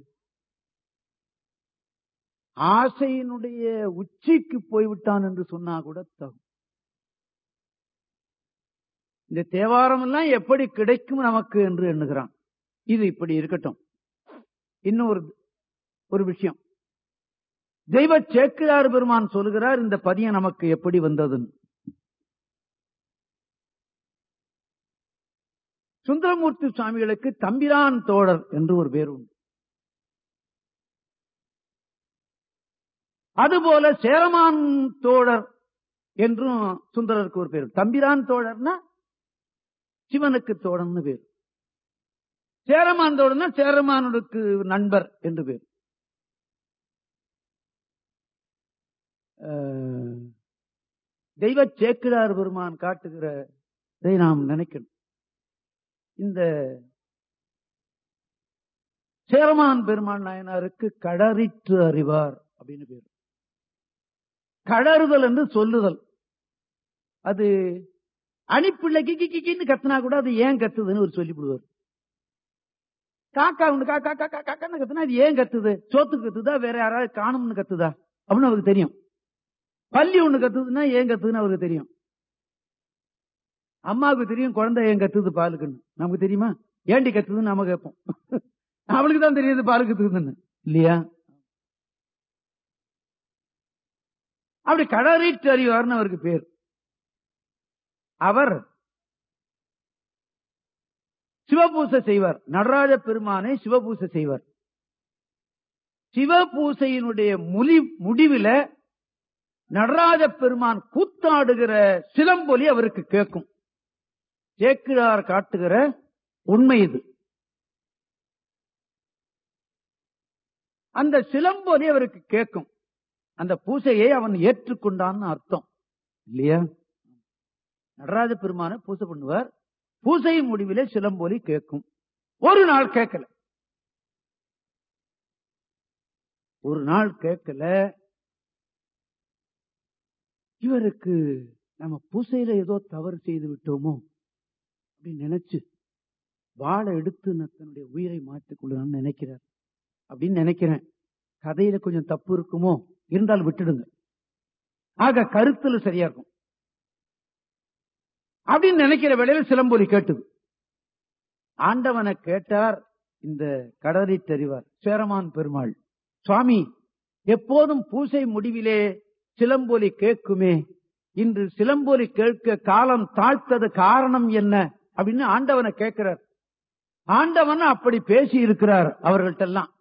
ஆசையினுடைய உச்சிக்கு போய்விட்டான் என்று சொன்னா கூட தகும். இந்த தேவாரம் எல்லாம் எப்படி கிடைக்கும் நமக்கு என்று எண்ணுகிறான். இது இப்படி இருக்கட்டும். இன்னும் ஒரு ஒரு விஷயம். தெய்வ சேக்கிழார் பெருமான் சொல்கிறார் இந்த பதியம் நமக்கு எப்படி வந்ததுன்னு. சுந்தரமூர்த்தி சுவாமிகளுக்கு தம்பிரான் தோழர் என்று ஒரு பேர் உண்டு. அதுபோல சேரமான் தோழர் என்றும் சுந்தரருக்கு ஒரு பேர் தம்பிரான் தோழர்னா சிவனுக்கு தோழன்னு பேர். சேரமான் தோழர்னா சேரமானுக்கு நண்பர் என்று பேர். தெய்வ சேக்கிரார் பெருமான் காட்டுகிற இதை நாம் நினைக்கணும். இந்த சேரமான் பெருமான் நாயனாருக்கு கடறிற்று அறிவார் அப்படின்னு பேர். கடறுதல் என்று சொல்லுதல். அது அணிப்பிள்ளை கிக்கி கிக்கின்னு கத்துனா கூட அது ஏன் கத்துதுன்னு ஒரு சொல்லிவிடுவார் காக்கா ஒண்ணு காக்கா காக்கா காக்கான்னு கத்துனா அது ஏன் கத்துது? சோத்துக்கு கத்துதா? வேற யாராவது காணும்னு கத்துதா? அப்படின்னு அவருக்கு தெரியும். பள்ளி ஒண்ணு கத்துதுன்னா ஏன் கத்துதுன்னு அவருக்கு தெரியும். அம்மாவுக்கு தெரியும் குழந்தை ஏன் கத்துது பாலுக்குன்னு. நமக்கு தெரியுமா? ஏண்டி கத்துதுன்னு நாம கேட்போம். அவளுக்கு தான் தெரியுது பால் கத்துக்குதுன்னு இல்லையா? அப்படி கடறிட்டு அறிவார்னு அவருக்கு பேர். அவர் சிவபூசை செய்வார். நடராஜ பெருமானை சிவபூசை செய்வார். சிவபூசையினுடைய முடி முடிவில் நடராஜ பெருமான் கூத்தாடுகிற சிலம்பொலி அவருக்கு கேட்கும். சேக்கிழார் காட்டுகிற உண்மை இது. அந்த சிலம்பொலி அவருக்கு கேட்கும். அந்த பூசையை அவன் ஏற்றுக்கொண்டான்னு அர்த்தம். இல்லையா? நடராஜ பெருமான பூசை பண்ணுவார். பூசை முடிவிலே சிலம்பொலி கேட்கும். ஒரு நாள் கேட்கல. ஒரு நாள் கேட்கல. இவருக்கு நம்ம பூசையில ஏதோ தவறு செய்து விட்டோமோ? அப்படின்னு நினைச்சு வாழை எடுத்து நான் தன்னுடைய உயிரை மாற்றிக்கொள்ளலாம்னு நினைக்கிறார். அப்படின்னு நினைக்கிறேன். கதையில கொஞ்சம் தப்பு இருக்குமோ? இருந்தால் விட்டுடுங்க. ஆக கருத்துல சரியா இருக்கும். அப்படின்னு நினைக்கிற வேளையில சிலம்பொலி கேட்டது. ஆண்டவனை கேட்டார் இந்த கடலை தெரிவார் சேரமான் பெருமாள். சுவாமி எப்போதும் பூசை முடிவிலே சிலம்பொலி கேட்குமே? இன்று சிலம்பொலி கேட்க காலம் தாழ்த்தது காரணம் என்ன? அப்படின்னு ஆண்டவனை கேட்கிறார். ஆண்டவன் அப்படி பேசி இருக்கிறார் அவர்கள்ட்ட எல்லாம்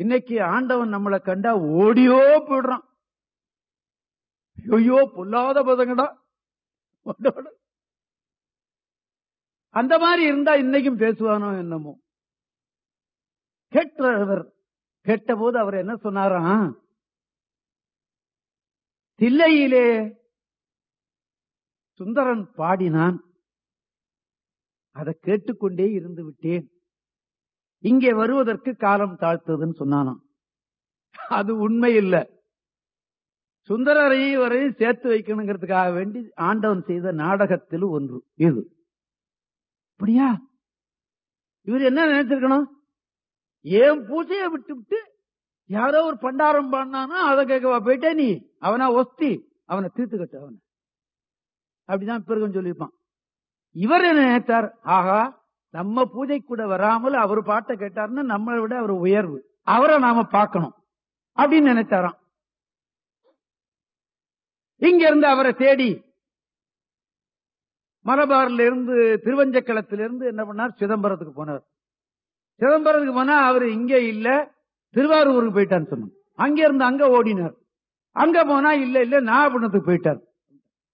இன்னைக்கு ஆண்டவன் நம்மளை கண்டா ஓடியோ போயிடுறான். ஐயோ பொல்லாத பதங்கடா. அந்த மாதிரி இருந்தா இன்னைக்கும் பேசுவானோ என்னமோ. கேட்டவர் கேட்ட போது அவர் என்ன சொன்னாராம் தில்லையிலே சுந்தரன் பாடினான். அதை கேட்டுக்கொண்டே இருந்து விட்டேன். இங்கே வருவதற்கு காலம் தாழ்த்ததுன்னு சொன்னானாம். அது உண்மை இல்ல. சுந்தரரையும் வரையும் சேர்த்து வைக்கணுங்கிறதுக்காக வேண்டி ஆண்டவன் செய்த நாடகத்தில் ஒன்று இது. அப்படியா? இவர் என்ன நினைச்சிருக்கணும்? ஏன் பூஜையை விட்டு விட்டு யாரோ ஒரு பண்டாரம் பண்ணானா அதை கேட்கவா? போயிட்டே நீ. அவனா ஒஸ்தி. அவனை தீர்த்து கட்டு அவனை. அப்படிதான் பிறகு சொல்லியிருப்பான். இவர் என்ன நினைத்தார்? ஆகா நம்ம பூஜை கூட வராமல் அவர் பாட்டை கேட்டாருன்னு நம்மளை விட அவர் உயர்வு. அவரை நாம பார்க்கணும் அப்படின்னு நினைத்தாராம். இங்க இருந்து அவரை தேடி மலபார்ல இருந்து திருவஞ்சக்கலத்திலிருந்து என்ன பண்ணார்? சிதம்பரத்துக்கு போனார். சிதம்பரத்துக்கு போனா அவர் இங்க இல்ல திருவாரூருக்கு போயிட்டான்னு சொன்னோம் அங்க இருந்து அங்க ஓடினார். அங்க போனா இல்ல இல்ல நாகப்பட்டினத்துக்கு போயிட்டார்.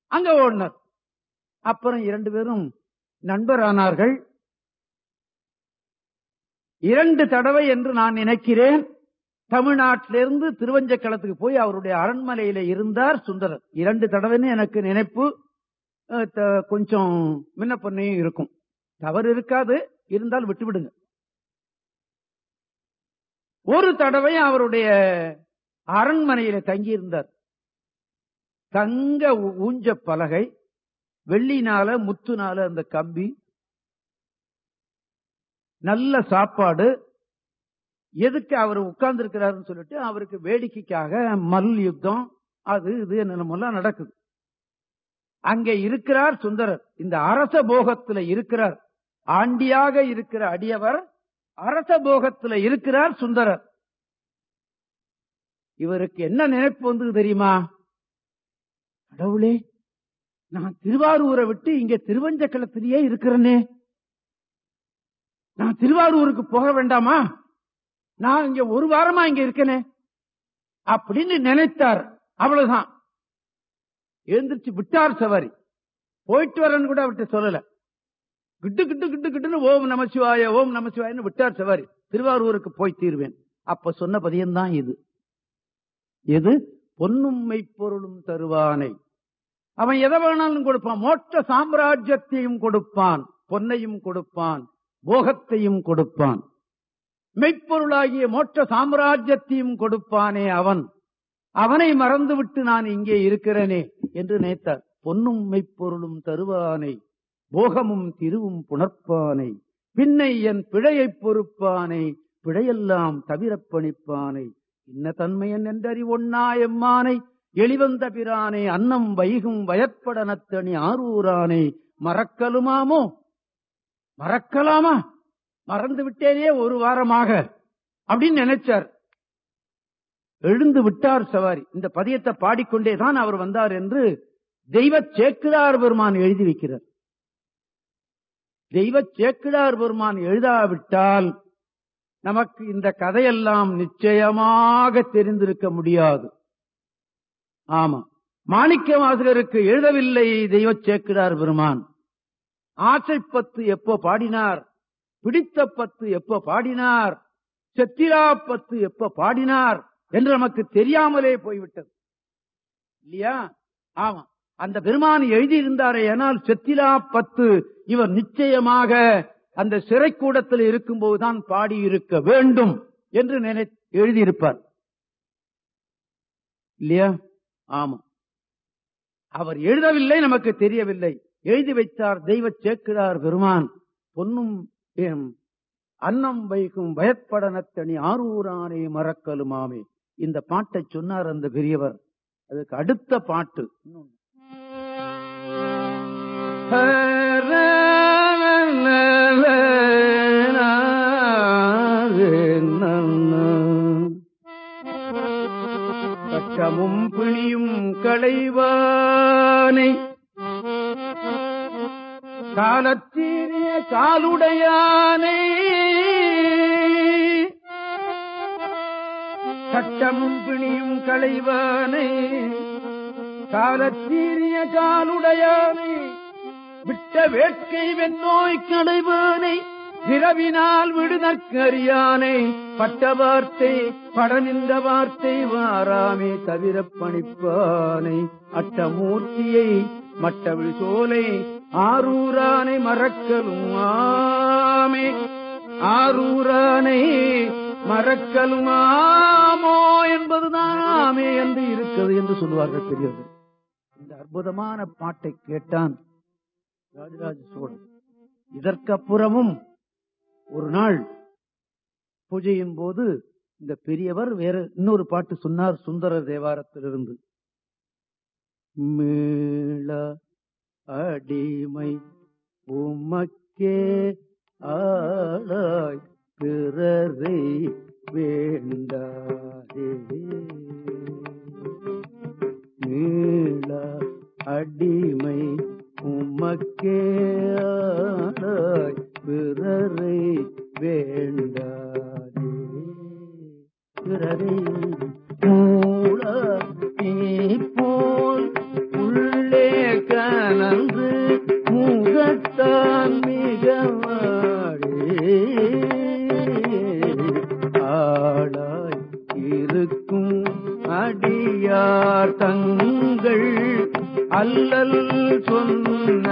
அங்க ஓடினார். அப்புறம் இரண்டு பேரும் நண்பரானார்கள். இரண்டு தடவை என்று நான் நினைக்கிறேன் தமிழ்நாட்டிலிருந்து திருவஞ்சக்களத்துக்கு போய் அவருடைய அரண்மனையில இருந்தார் சுந்தரர். இரண்டு தடவைன்னு எனக்கு நினைப்பு த- கொஞ்சம் முன்ன பொண்ணையும் இருக்கும். தவறு இருக்காது இருந்தால் விட்டுவிடுங்க. ஒரு தடவை அவருடைய அரண்மனையில தங்கி இருந்தார் தங்க ஊ- ஊஞ்ச பலகை வெள்ளினால முத்துனால அந்த கம்பி நல்ல சாப்பாடு எதுக்கு அவர் உட்கார்ந்துருக்கிறாருன்னு சொல்லிட்டு அவருக்கு வேடிக்கைக்காக மல் யுத்தம் அது இது என்னெல்லாம் நடக்குது. அங்கே இருக்கிறார் சுந்தரர். இந்த அரச போகத்துல இருக்கிறார். ஆண்டியாக இருக்கிற அடியவர் அரச போகத்துல இருக்கிறார் சுந்தரர். இவருக்கு என்ன நினைப்பு வந்தது தெரியுமா? கடவுளே நான் திருவாரூரை விட்டு இங்க திருவஞ்சக்கலத்திலேயே இருக்கிறேனே. நான் திருவாரூருக்கு போக வேண்டாமா? நான் இங்க ஒரு வாரமா இங்க இருக்கனே. அப்படின்னு நினைத்தார். அவ்வளவுதான். எழுந்திரிச்சு விட்டார் சவாரி. போயிட்டு வரேன்னு கூட அவர்கிட்ட சொல்லல. கிட்டு கிட்டு கிட்டு கிட்டுன்னு ஓம் நமசிவாய ஓம் நமசிவாயன்னு விட்டார் சவாரி. திருவாரூருக்கு போய் தீர்வேன். அப்ப சொன்ன பதியம்தான் இது. எது? பொன்னும்மை பொருளும் தருவானை. அவன் எதை வேணாலும் கொடுப்பான். மோட்ச சாம்ராஜ்யத்தையும் கொடுப்பான். பொன்னையும் கொடுப்பான். போகத்தையும் கொடுப்பான். மெய்ப்பொருளாகிய மோட்ச சாம்ராஜ்யத்தையும் கொடுப்பானே அவன். அவனை மறந்துவிட்டு நான் இங்கே இருக்கிறேனே என்று நினைத்தார். பொன்னும் மெய்ப்பொருளும் தருவானை. போகமும் திருவும் புணர்ப்பானை. பின்னை என் பிழையைப் பொறுப்பானை. பிழையெல்லாம் தவிர பணிப்பானை இன்ன தன்மையன் என்றறி ஒன்னா எம்மானை? எளிவந்த பிரானே அன்னம் வைகும் வயற்படனத்தணி ஆரூரானே மறக்கலுமாமோ? மறக்கலாமா? மறந்து விட்டேனே ஒரு வாரமாக அப்படின்னு நினைச்சார். எழுந்து விட்டார் சவாரி. இந்த பதியத்தை பாடிக்கொண்டே தான் அவர் வந்தார் என்று தெய்வ சேக்கிழார் பெருமான் எழுதி வைக்கிறார். தெய்வ சேக்கிழார் பெருமான் எழுதாவிட்டால் நமக்கு இந்த கதையெல்லாம் நிச்சயமாக தெரிந்திருக்க முடியாது. ஆமா. மாணிக்க வாசகருக்கு எழுதவில்லை தெய்வ சேக்கிழார் பெருமான். ஆசைப்பத்து எப்போ பாடினார்? பிடித்த பத்து எப்ப பாடினார்? செத்திரா பத்து எப்ப பாடினார்? என்று நமக்கு தெரியாமலே போய்விட்டது. இல்லையா? ஆமா. அந்த பெருமான் எழுதியிருந்தாரே ஆனால் செத்திலா பத்து இவர் நிச்சயமாக அந்த சிறைக்கூடத்தில் இருக்கும்போதுதான் பாடியிருக்க வேண்டும் என்று நினை எழுதியிருப்பார். இல்லையா? ஆமா. அவர் எழுதவில்லை நமக்கு தெரியவில்லை. எழுதி வைத்தார் தெய்வ சேக்கிழார் பெருமான். பொன்னும் அன்னம் வைக்கும் பயப்படனத்தனி ஆரூரானே மறக்கலுமாமே. இந்த பாட்டை சொன்னார் அந்த பெரியவர். அதுக்கு அடுத்த பாட்டு. இன்னொன்று கட்டமும் பிணியும் களைவானை காலத்தீரிய காலுடையானே கட்டமும் பிணியும் களைவானே காலத்தீரிய காலுடையானே விட்ட வேட்கை வெண்ணோய் களைவானை விரவினால் விடுதற்கரியானை பட்ட வார்த்தை படநின்ற வார்த்தை வாராமே தவிர பணிப்பானை. அட்டமூர்த்தியை மட்டவிழ் சோலை ஆரூரானை மறக்கலும் ஆமே. ஆரூரானை மறக்கலும் ஆமோ என்பதுதான் ஆமே என்று இருக்கிறது என்று சொல்லுவார்கள் பெரியவர்கள். இந்த அற்புதமான பாட்டை கேட்டான் ராஜராஜ சோழன். இதற்கப்புறமும் ஒரு நாள் பூஜையின் போது இந்த பெரியவர் வேற இன்னொரு பாட்டு சொன்னார் சுந்தர தேவாரத்திலிருந்து. மீள அடிமை உமக்கே ஆளாய் பிறரை வேண்டாரே மீள அடிமை உமக்கே ஆளாய் பிறரை வேண்டாரே பிறரை மூள நீ போல் உள்ளே கலந்து முகத்தான் மிகவாடே. ஆளாய் இருக்கும் அடியார் தங்கள் அல்லல் சொன்ன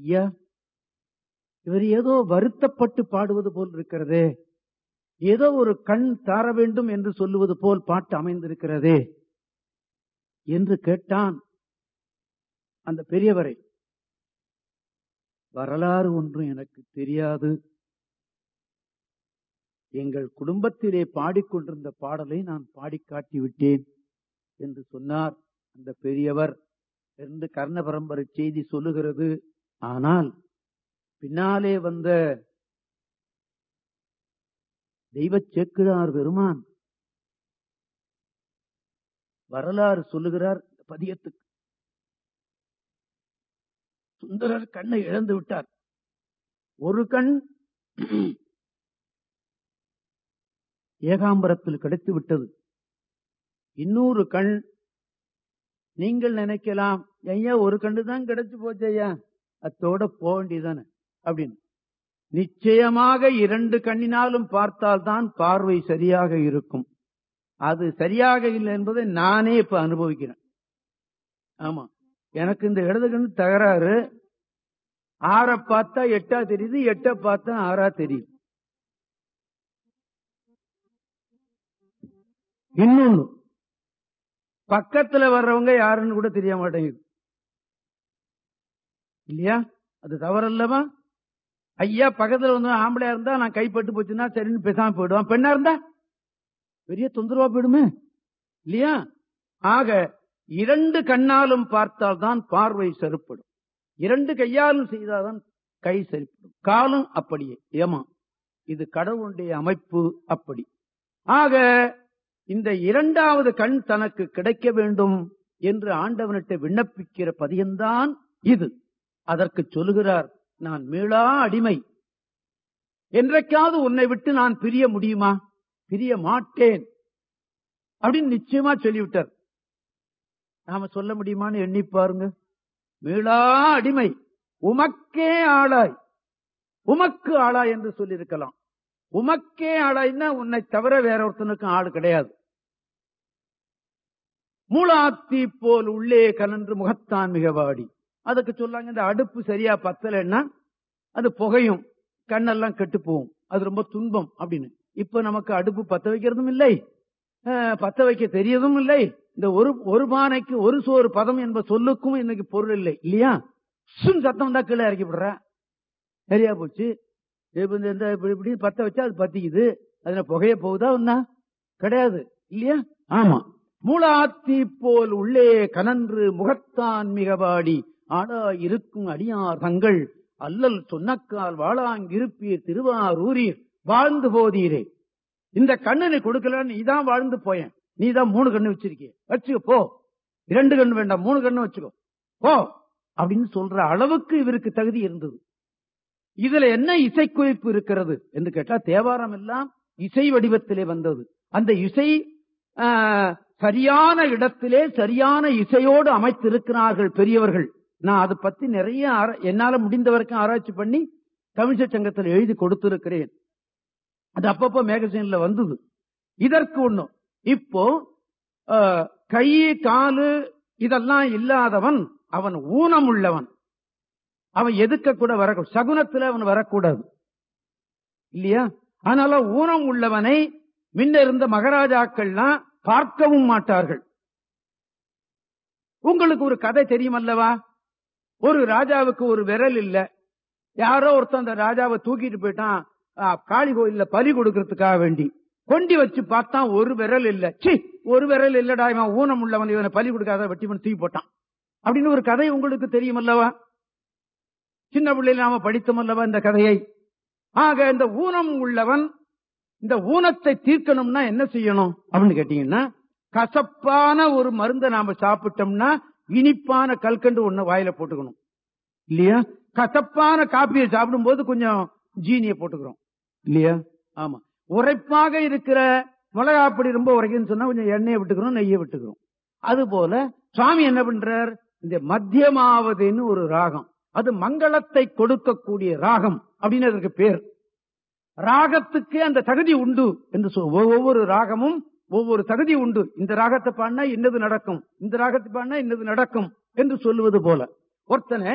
ஐயா இவர் ஏதோ வருத்தப்பட்டு பாடுவது போல் இருக்கிறதே. ஏதோ ஒரு கண் தார வேண்டும் என்று சொல்லுவது போல் பாட்டு அமைந்திருக்கிறதே என்று கேட்டான் அந்த பெரியவரை. வரலாறு ஒன்றும் எனக்கு தெரியாது. எங்கள் குடும்பத்திலே பாடிக்கொண்டிருந்த பாடலை நான் பாடி காட்டி விட்டேன் என்று சொன்னார் அந்த பெரியவர். என்று கர்ணபரம்பரை செய்தி சொல்லுகிறது. ஆனால் பின்னாலே வந்த தெய்வச் சேக்கிழார் பெருமான் வரலாறு சொல்லுகிறார் பதியத்துக்கு. சுந்தரர் கண்ணை இழந்து விட்டார். ஒரு கண் ஏகாம்பரத்தில் கிடைத்து விட்டது. இன்னொரு கண் நீங்கள் நினைக்கலாம் ஐயா ஒரு கண்டு தான் கிடைச்சு போச்சு ஐயா. அத்தோட போக வேண்டியதானே அப்படின்னு. நிச்சயமாக இரண்டு கண்ணினாலும் பார்த்தால்தான் பார்வை சரியாக இருக்கும். அது சரியாக இல்லை என்பதை நானே இப்ப அனுபவிக்கிறேன். ஆமா. எனக்கு இந்த இடது கண்ணு தகராறு. ஆற பார்த்தா எட்டா தெரியுது எட்ட பார்த்தா ஆறா தெரியுது இன்னொன்னு. பக்கத்துல வர்றவங்க யாருன்னு கூட தெரிய மாட்டேங்குது. இல்லையா? அது தவறல்லவா? ஐயா பக்கத்துல வந்து ஆம்பளையா இருந்தா நான் கைப்பட்டு போச்சுன்னா சரின்னு பேசாம போயிடுவான். பெண்ணா இருந்தா? பெரிய தொந்தரவா போயிடுமே. இல்லையா? ஆக இரண்டு கண்ணாலும் பார்த்தால்தான் பார்வை செருப்படும். இரண்டு கையாலும் செய்தால்தான் கை செருப்படும். காலும் அப்படியே ஏமா. இது கடவுளுடைய அமைப்பு அப்படி. ஆக இந்த இரண்டாவது கண் தனக்கு கிடைக்க வேண்டும் என்று ஆண்டவனிட்ட விண்ணப்பிக்கிற பதியம்தான் இது. அதற்கு சொல்லுகிறார் நான் மீளா அடிமை. என்றைக்காவது உன்னை விட்டு நான் பிரிய முடியுமா? பிரிய மாட்டேன். அப்படின்னு நிச்சயமா சொல்லிவிட்டார். நாம சொல்ல முடியுமான்னு எண்ணி பாருங்க. மீளா அடிமை உமக்கே ஆளாய். உமக்கு ஆளாய் என்று சொல்லியிருக்கலாம். உமக்கே ஆளாய்னா உன்னை தவிர வேற ஒருத்தனுக்கும் ஆள் கிடையாது. மூளாத்தி போல் உள்ளே கலன்று முகத்தான் மிக வாடி அதுக்கு சொல்லாங்க இந்த அடுப்பு சரியா பத்தலைன்னா அது புகையும் கண்ணெல்லாம் கெட்டு போகும் அது ரொம்ப துன்பம் அப்படின்னு. இப்ப நமக்கு அடுப்பு பத்த வைக்கிறதும் இல்லை பத்த வைக்க தெரியதும் இல்லை. இந்த ஒரு ஒரு பானைக்கு ஒரு சோறு பதம் என்ப சொல்லுக்கும் இன்னைக்கு பொருள் இல்லை இல்லையா? சும் சத்தம் தான் கீழே இறக்கி விடுற. சரியா போச்சு. இந்த- இப்படி இப்படி பத்த வச்சா அது பத்திக்குது. அதுல புகைய போகுதா ஒன்னா கிடையாது இல்லையா? ஆமா. மூலாத்தி போல் உள்ளே கனன்று முகத்தான் மிகவாடி. ஆடா இருக்கும் அடியார் தங்கள் அல்லல் சொன்னக்கால் வாழாங்கிருப்பீர் திருவாரூரீர் வாழ்ந்து போதீரே. இந்த கண்ணனை கொடுக்கல நீதான் வாழ்ந்து போயேன். நீதான் மூணு கண்ணு வச்சிருக்கிய. வச்சுக்கோ போ. இரண்டு கண்ணு வேண்டாம் மூணு கண்ணு வச்சுக்கோ. போ அப்படின்னு சொல்ற அளவுக்கு இவருக்கு தகுதி இருந்தது. இதுல என்ன இசைக்குவிப்பு இருக்கிறது என்று கேட்டா தேவாரம் எல்லாம் இசை வடிவத்திலே வந்தது. அந்த இசை சரியான இடத்திலே சரியான இசையோடு அமைத்திருக்கிறார்கள் பெரியவர்கள். நான் அதை பத்தி நிறைய என்னால முடிந்த வரைக்கும் ஆராய்ச்சி பண்ணி தமிழ்ச சங்கத்தில் எழுதி கொடுத்திருக்கிறேன். அது அப்பப்போ மேகசின்ல வந்தது. இதற்கு ஒண்ணும் இப்போ கை காலு இதெல்லாம் இல்லாதவன் அவன் ஊனம் உள்ளவன் அவன் எதுக்க கூட வர சகுனத்துல அவன் வரக்கூடாது. இல்லையா? அதனால ஊனம் உள்ளவனை முன்ன இருந்த மகாராஜாக்கள்லாம் பார்க்கவும் மாட்டார்கள். உங்களுக்கு ஒரு கதை தெரியும் அல்லவா ஒரு ராஜாவுக்கு ஒரு விரல் இல்ல. யாரோ ஒருத்தன் அந்த ராஜாவை தூக்கிட்டு போயிட்டான். காளி கோயில்ல பலி கொடுக்கறதுக்காக வேண்டி. கொண்டி வச்சு பார்த்தா ஒரு விரல் இல்ல. சி ஒரு விரல் இல்லடா இவன் ஊனம் உள்ளவன் இவனை பலி கொடுக்காத வெட்டி பண்ணி தூக்கி போட்டான். அப்படின்னு ஒரு கதை உங்களுக்கு தெரியும் அல்லவா? சின்ன பிள்ளையில நாம படித்தோம் அல்லவா இந்த கதையை? ஆக இந்த ஊனம் உள்ளவன் இந்த ஊனத்தை தீர்க்கணும்னா என்ன செய்யணும்? அப்படின்னு கேட்டீங்கன்னா கசப்பான ஒரு மருந்தை நாம சாப்பிட்டோம்னா இனிப்பான கல்கண்டு ஒண்ணு வாயில போட்டுக்கணும். இல்லையா? கசப்பான காப்பியை சாப்பிடும்போது கொஞ்சம் ஜீனியை போட்டுக்கிறோம். இல்லையா? ஆமா. உரைப்பாக இருக்கிற மிளகாப்பொடி ரொம்ப உரைக்குன்னு சொன்னா கொஞ்சம் எண்ணெயை விட்டுக்கிறோம் நெய்யை விட்டுக்கிறோம். அது போல சுவாமி என்ன பண்றார்? இந்த மத்தியமாவதுன்னு ஒரு ராகம். அது மங்களத்தை கொடுக்கக்கூடிய ராகம் அப்படின்னு அதற்கு பேர். ராகத்துக்கு அந்த தகுதி உண்டு என்று ஒவ்வொரு ராகமும் ஒவ்வொரு தகுதி உண்டு. இந்த ராகத்தை பாடினா இன்னது நடக்கும். இந்த ராகத்தை பாடினா இன்னது நடக்கும் என்று சொல்லுவது போல. ஒருத்தனை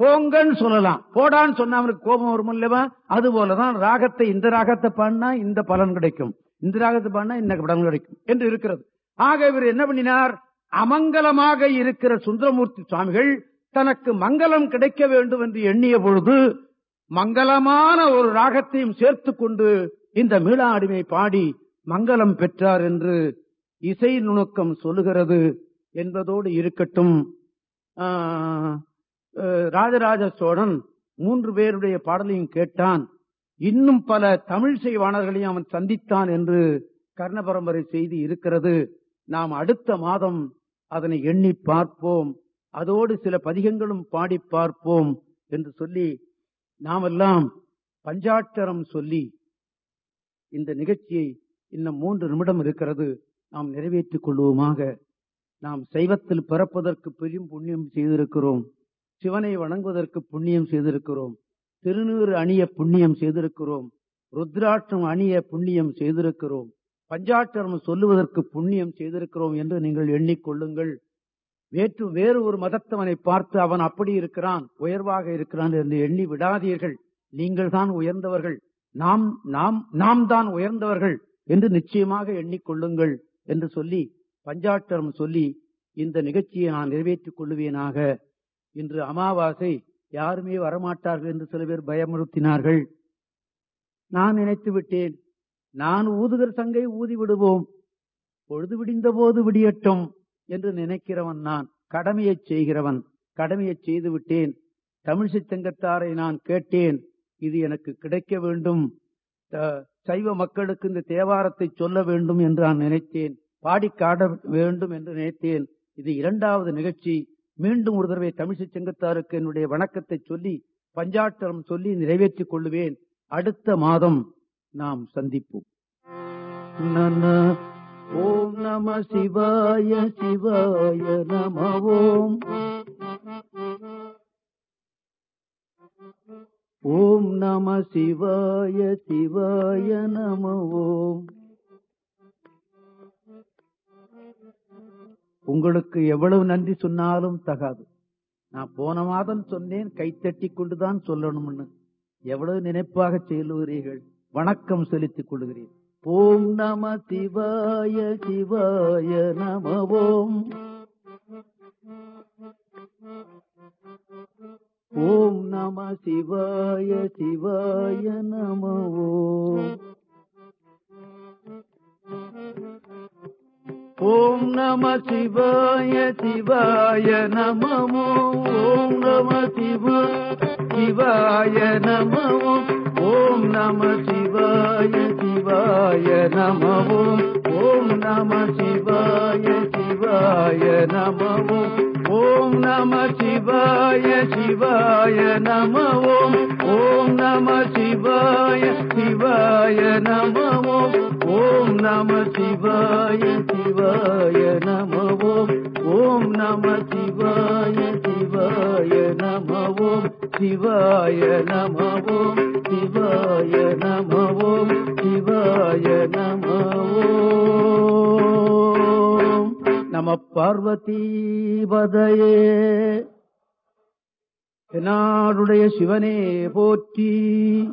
போங்கன்னு சொல்லலாம். போடான்னு சொன்னா அவனுக்கு கோபம் வரும் இல்லவா அது போலதான் ராகத்தை இந்த ராகத்தை பாடினா இந்த பலன் கிடைக்கும். இந்த ராகத்தை பாடினா இந்த பலன் கிடைக்கும் என்று இருக்கிறது. ஆக இவர் என்ன பண்ணினார்? அமங்கலமாக இருக்கிற சுந்தரமூர்த்தி சுவாமிகள் தனக்கு மங்களம் கிடைக்க வேண்டும் என்று எண்ணிய பொழுது மங்களமான ஒரு ராகத்தையும் சேர்த்து கொண்டு இந்த மீளா அடிமை பாடி மங்களம் பெற்றார் என்று இசை நுணுக்கம் சொல்லுகிறது என்பதோடு இருக்கட்டும். ராஜராஜ சோழன் மூன்று பேருடைய பாடலையும் கேட்டான். இன்னும் பல தமிழ் செய்வாணர்களையும் அவன் சந்தித்தான் என்று கர்ண பரம்பரை செய்தி இருக்கிறது. நாம் அடுத்த மாதம் அதனை எண்ணி பார்ப்போம். அதோடு சில பதிகங்களும் பாடி பார்ப்போம் என்று சொல்லி நாமெல்லாம் பஞ்சாட்சரம் சொல்லி இந்த நிகழ்ச்சியை இன்னும் மூன்று நிமிடம் இருக்கிறது. நாம் நிறைவேற்றிக் கொள்வோமாக. நாம் சைவத்தில் பிறப்பதற்கு பெரும் புண்ணியம் செய்திருக்கிறோம். சிவனை வணங்குவதற்கு புண்ணியம் செய்திருக்கிறோம். திருநீறு அணிய புண்ணியம் செய்திருக்கிறோம். ருத்ராட்சம் அணிய புண்ணியம் செய்திருக்கிறோம். பஞ்சாட்சரம் சொல்லுவதற்கு புண்ணியம் செய்திருக்கிறோம் என்று நீங்கள் எண்ணிக்கொள்ளுங்கள். வேற்று வேறு ஒரு மதத்தவனை பார்த்து அவன் அப்படி இருக்கிறான் உயர்வாக இருக்கிறான் என்று எண்ணி விடாதீர்கள். நீங்கள் தான் உயர்ந்தவர்கள். நாம் நாம் நாம் தான் உயர்ந்தவர்கள். என்று நிச்சயமாக எண்ணிக்கொள்ளுங்கள் என்று சொல்லி பஞ்சாட்சரம் சொல்லி இந்த நிகழ்ச்சியை நான் நிறைவேற்றிக் கொள்ளுவேனாக. இன்று அமாவாசை யாருமே வரமாட்டார்கள் என்று சில பேர் பயமுறுத்தினார்கள். நான் நினைத்து விட்டேன் நான் ஊதுகிற சங்கை ஊதி விடுவோம் பொழுது விடிந்த போது விடியட்டும் என்று நினைக்கிறவன் நான் கடமையை செய்கிறவன் கடமையை செய்து விட்டேன். தமிழிசை சங்கத்தாரை நான் கேட்டேன் இது எனக்கு கிடைக்க வேண்டும். சைவ மக்களுக்கு இந்த தேவாரத்தை சொல்ல வேண்டும் என்று நான் நினைத்தேன். பாடி காட வேண்டும் என்று நினைத்தேன். இது இரண்டாவது நிகழ்ச்சி. மீண்டும் ஒரு தடவை தமிழிசை செங்கத்தாருக்கு என்னுடைய வணக்கத்தை சொல்லி பஞ்சாட்சரம் சொல்லி நிறைவேற்றிக் கொள்ளுவேன் அடுத்த மாதம் நாம் சந்திப்போம். ஓம் நம சிவாய சிவாய நம ஓம். ஓம் நம சிவாய சிவாய நம ஓம். உங்களுக்கு எவ்வளவு நன்றி சொன்னாலும் தகாது. நான் போன மாதம் சொன்னேன் கைத்தட்டி கொண்டுதான் சொல்லணும்னு. எவ்வளவு நினைப்பாக செல்லுகிறீர்கள் வணக்கம் செலுத்திக் கொள்கிறேன். ஓம் நம சிவாய சிவாய நம ஓம். ஓம் நம சிவாய சிவாய நம ஓம். நம சிவாய சிவாய நமமோ ஓம். நம சிவ சிவாய நம ஓம். நம சிவாய சிவாய நம ஓம். நம சிவாய சிவாய நம ஓம் நம சிவாய சிவாய நம ஓம் நம சிவாய சிவாய நம ஓம் நம சிவாய சிவாய நம ஓம் நம சிவாய சிவாய நம சிவாய நம சிவாய நம சிவாய நம நம பார்வதீபதையே. பதையே சிவனே போற்றி.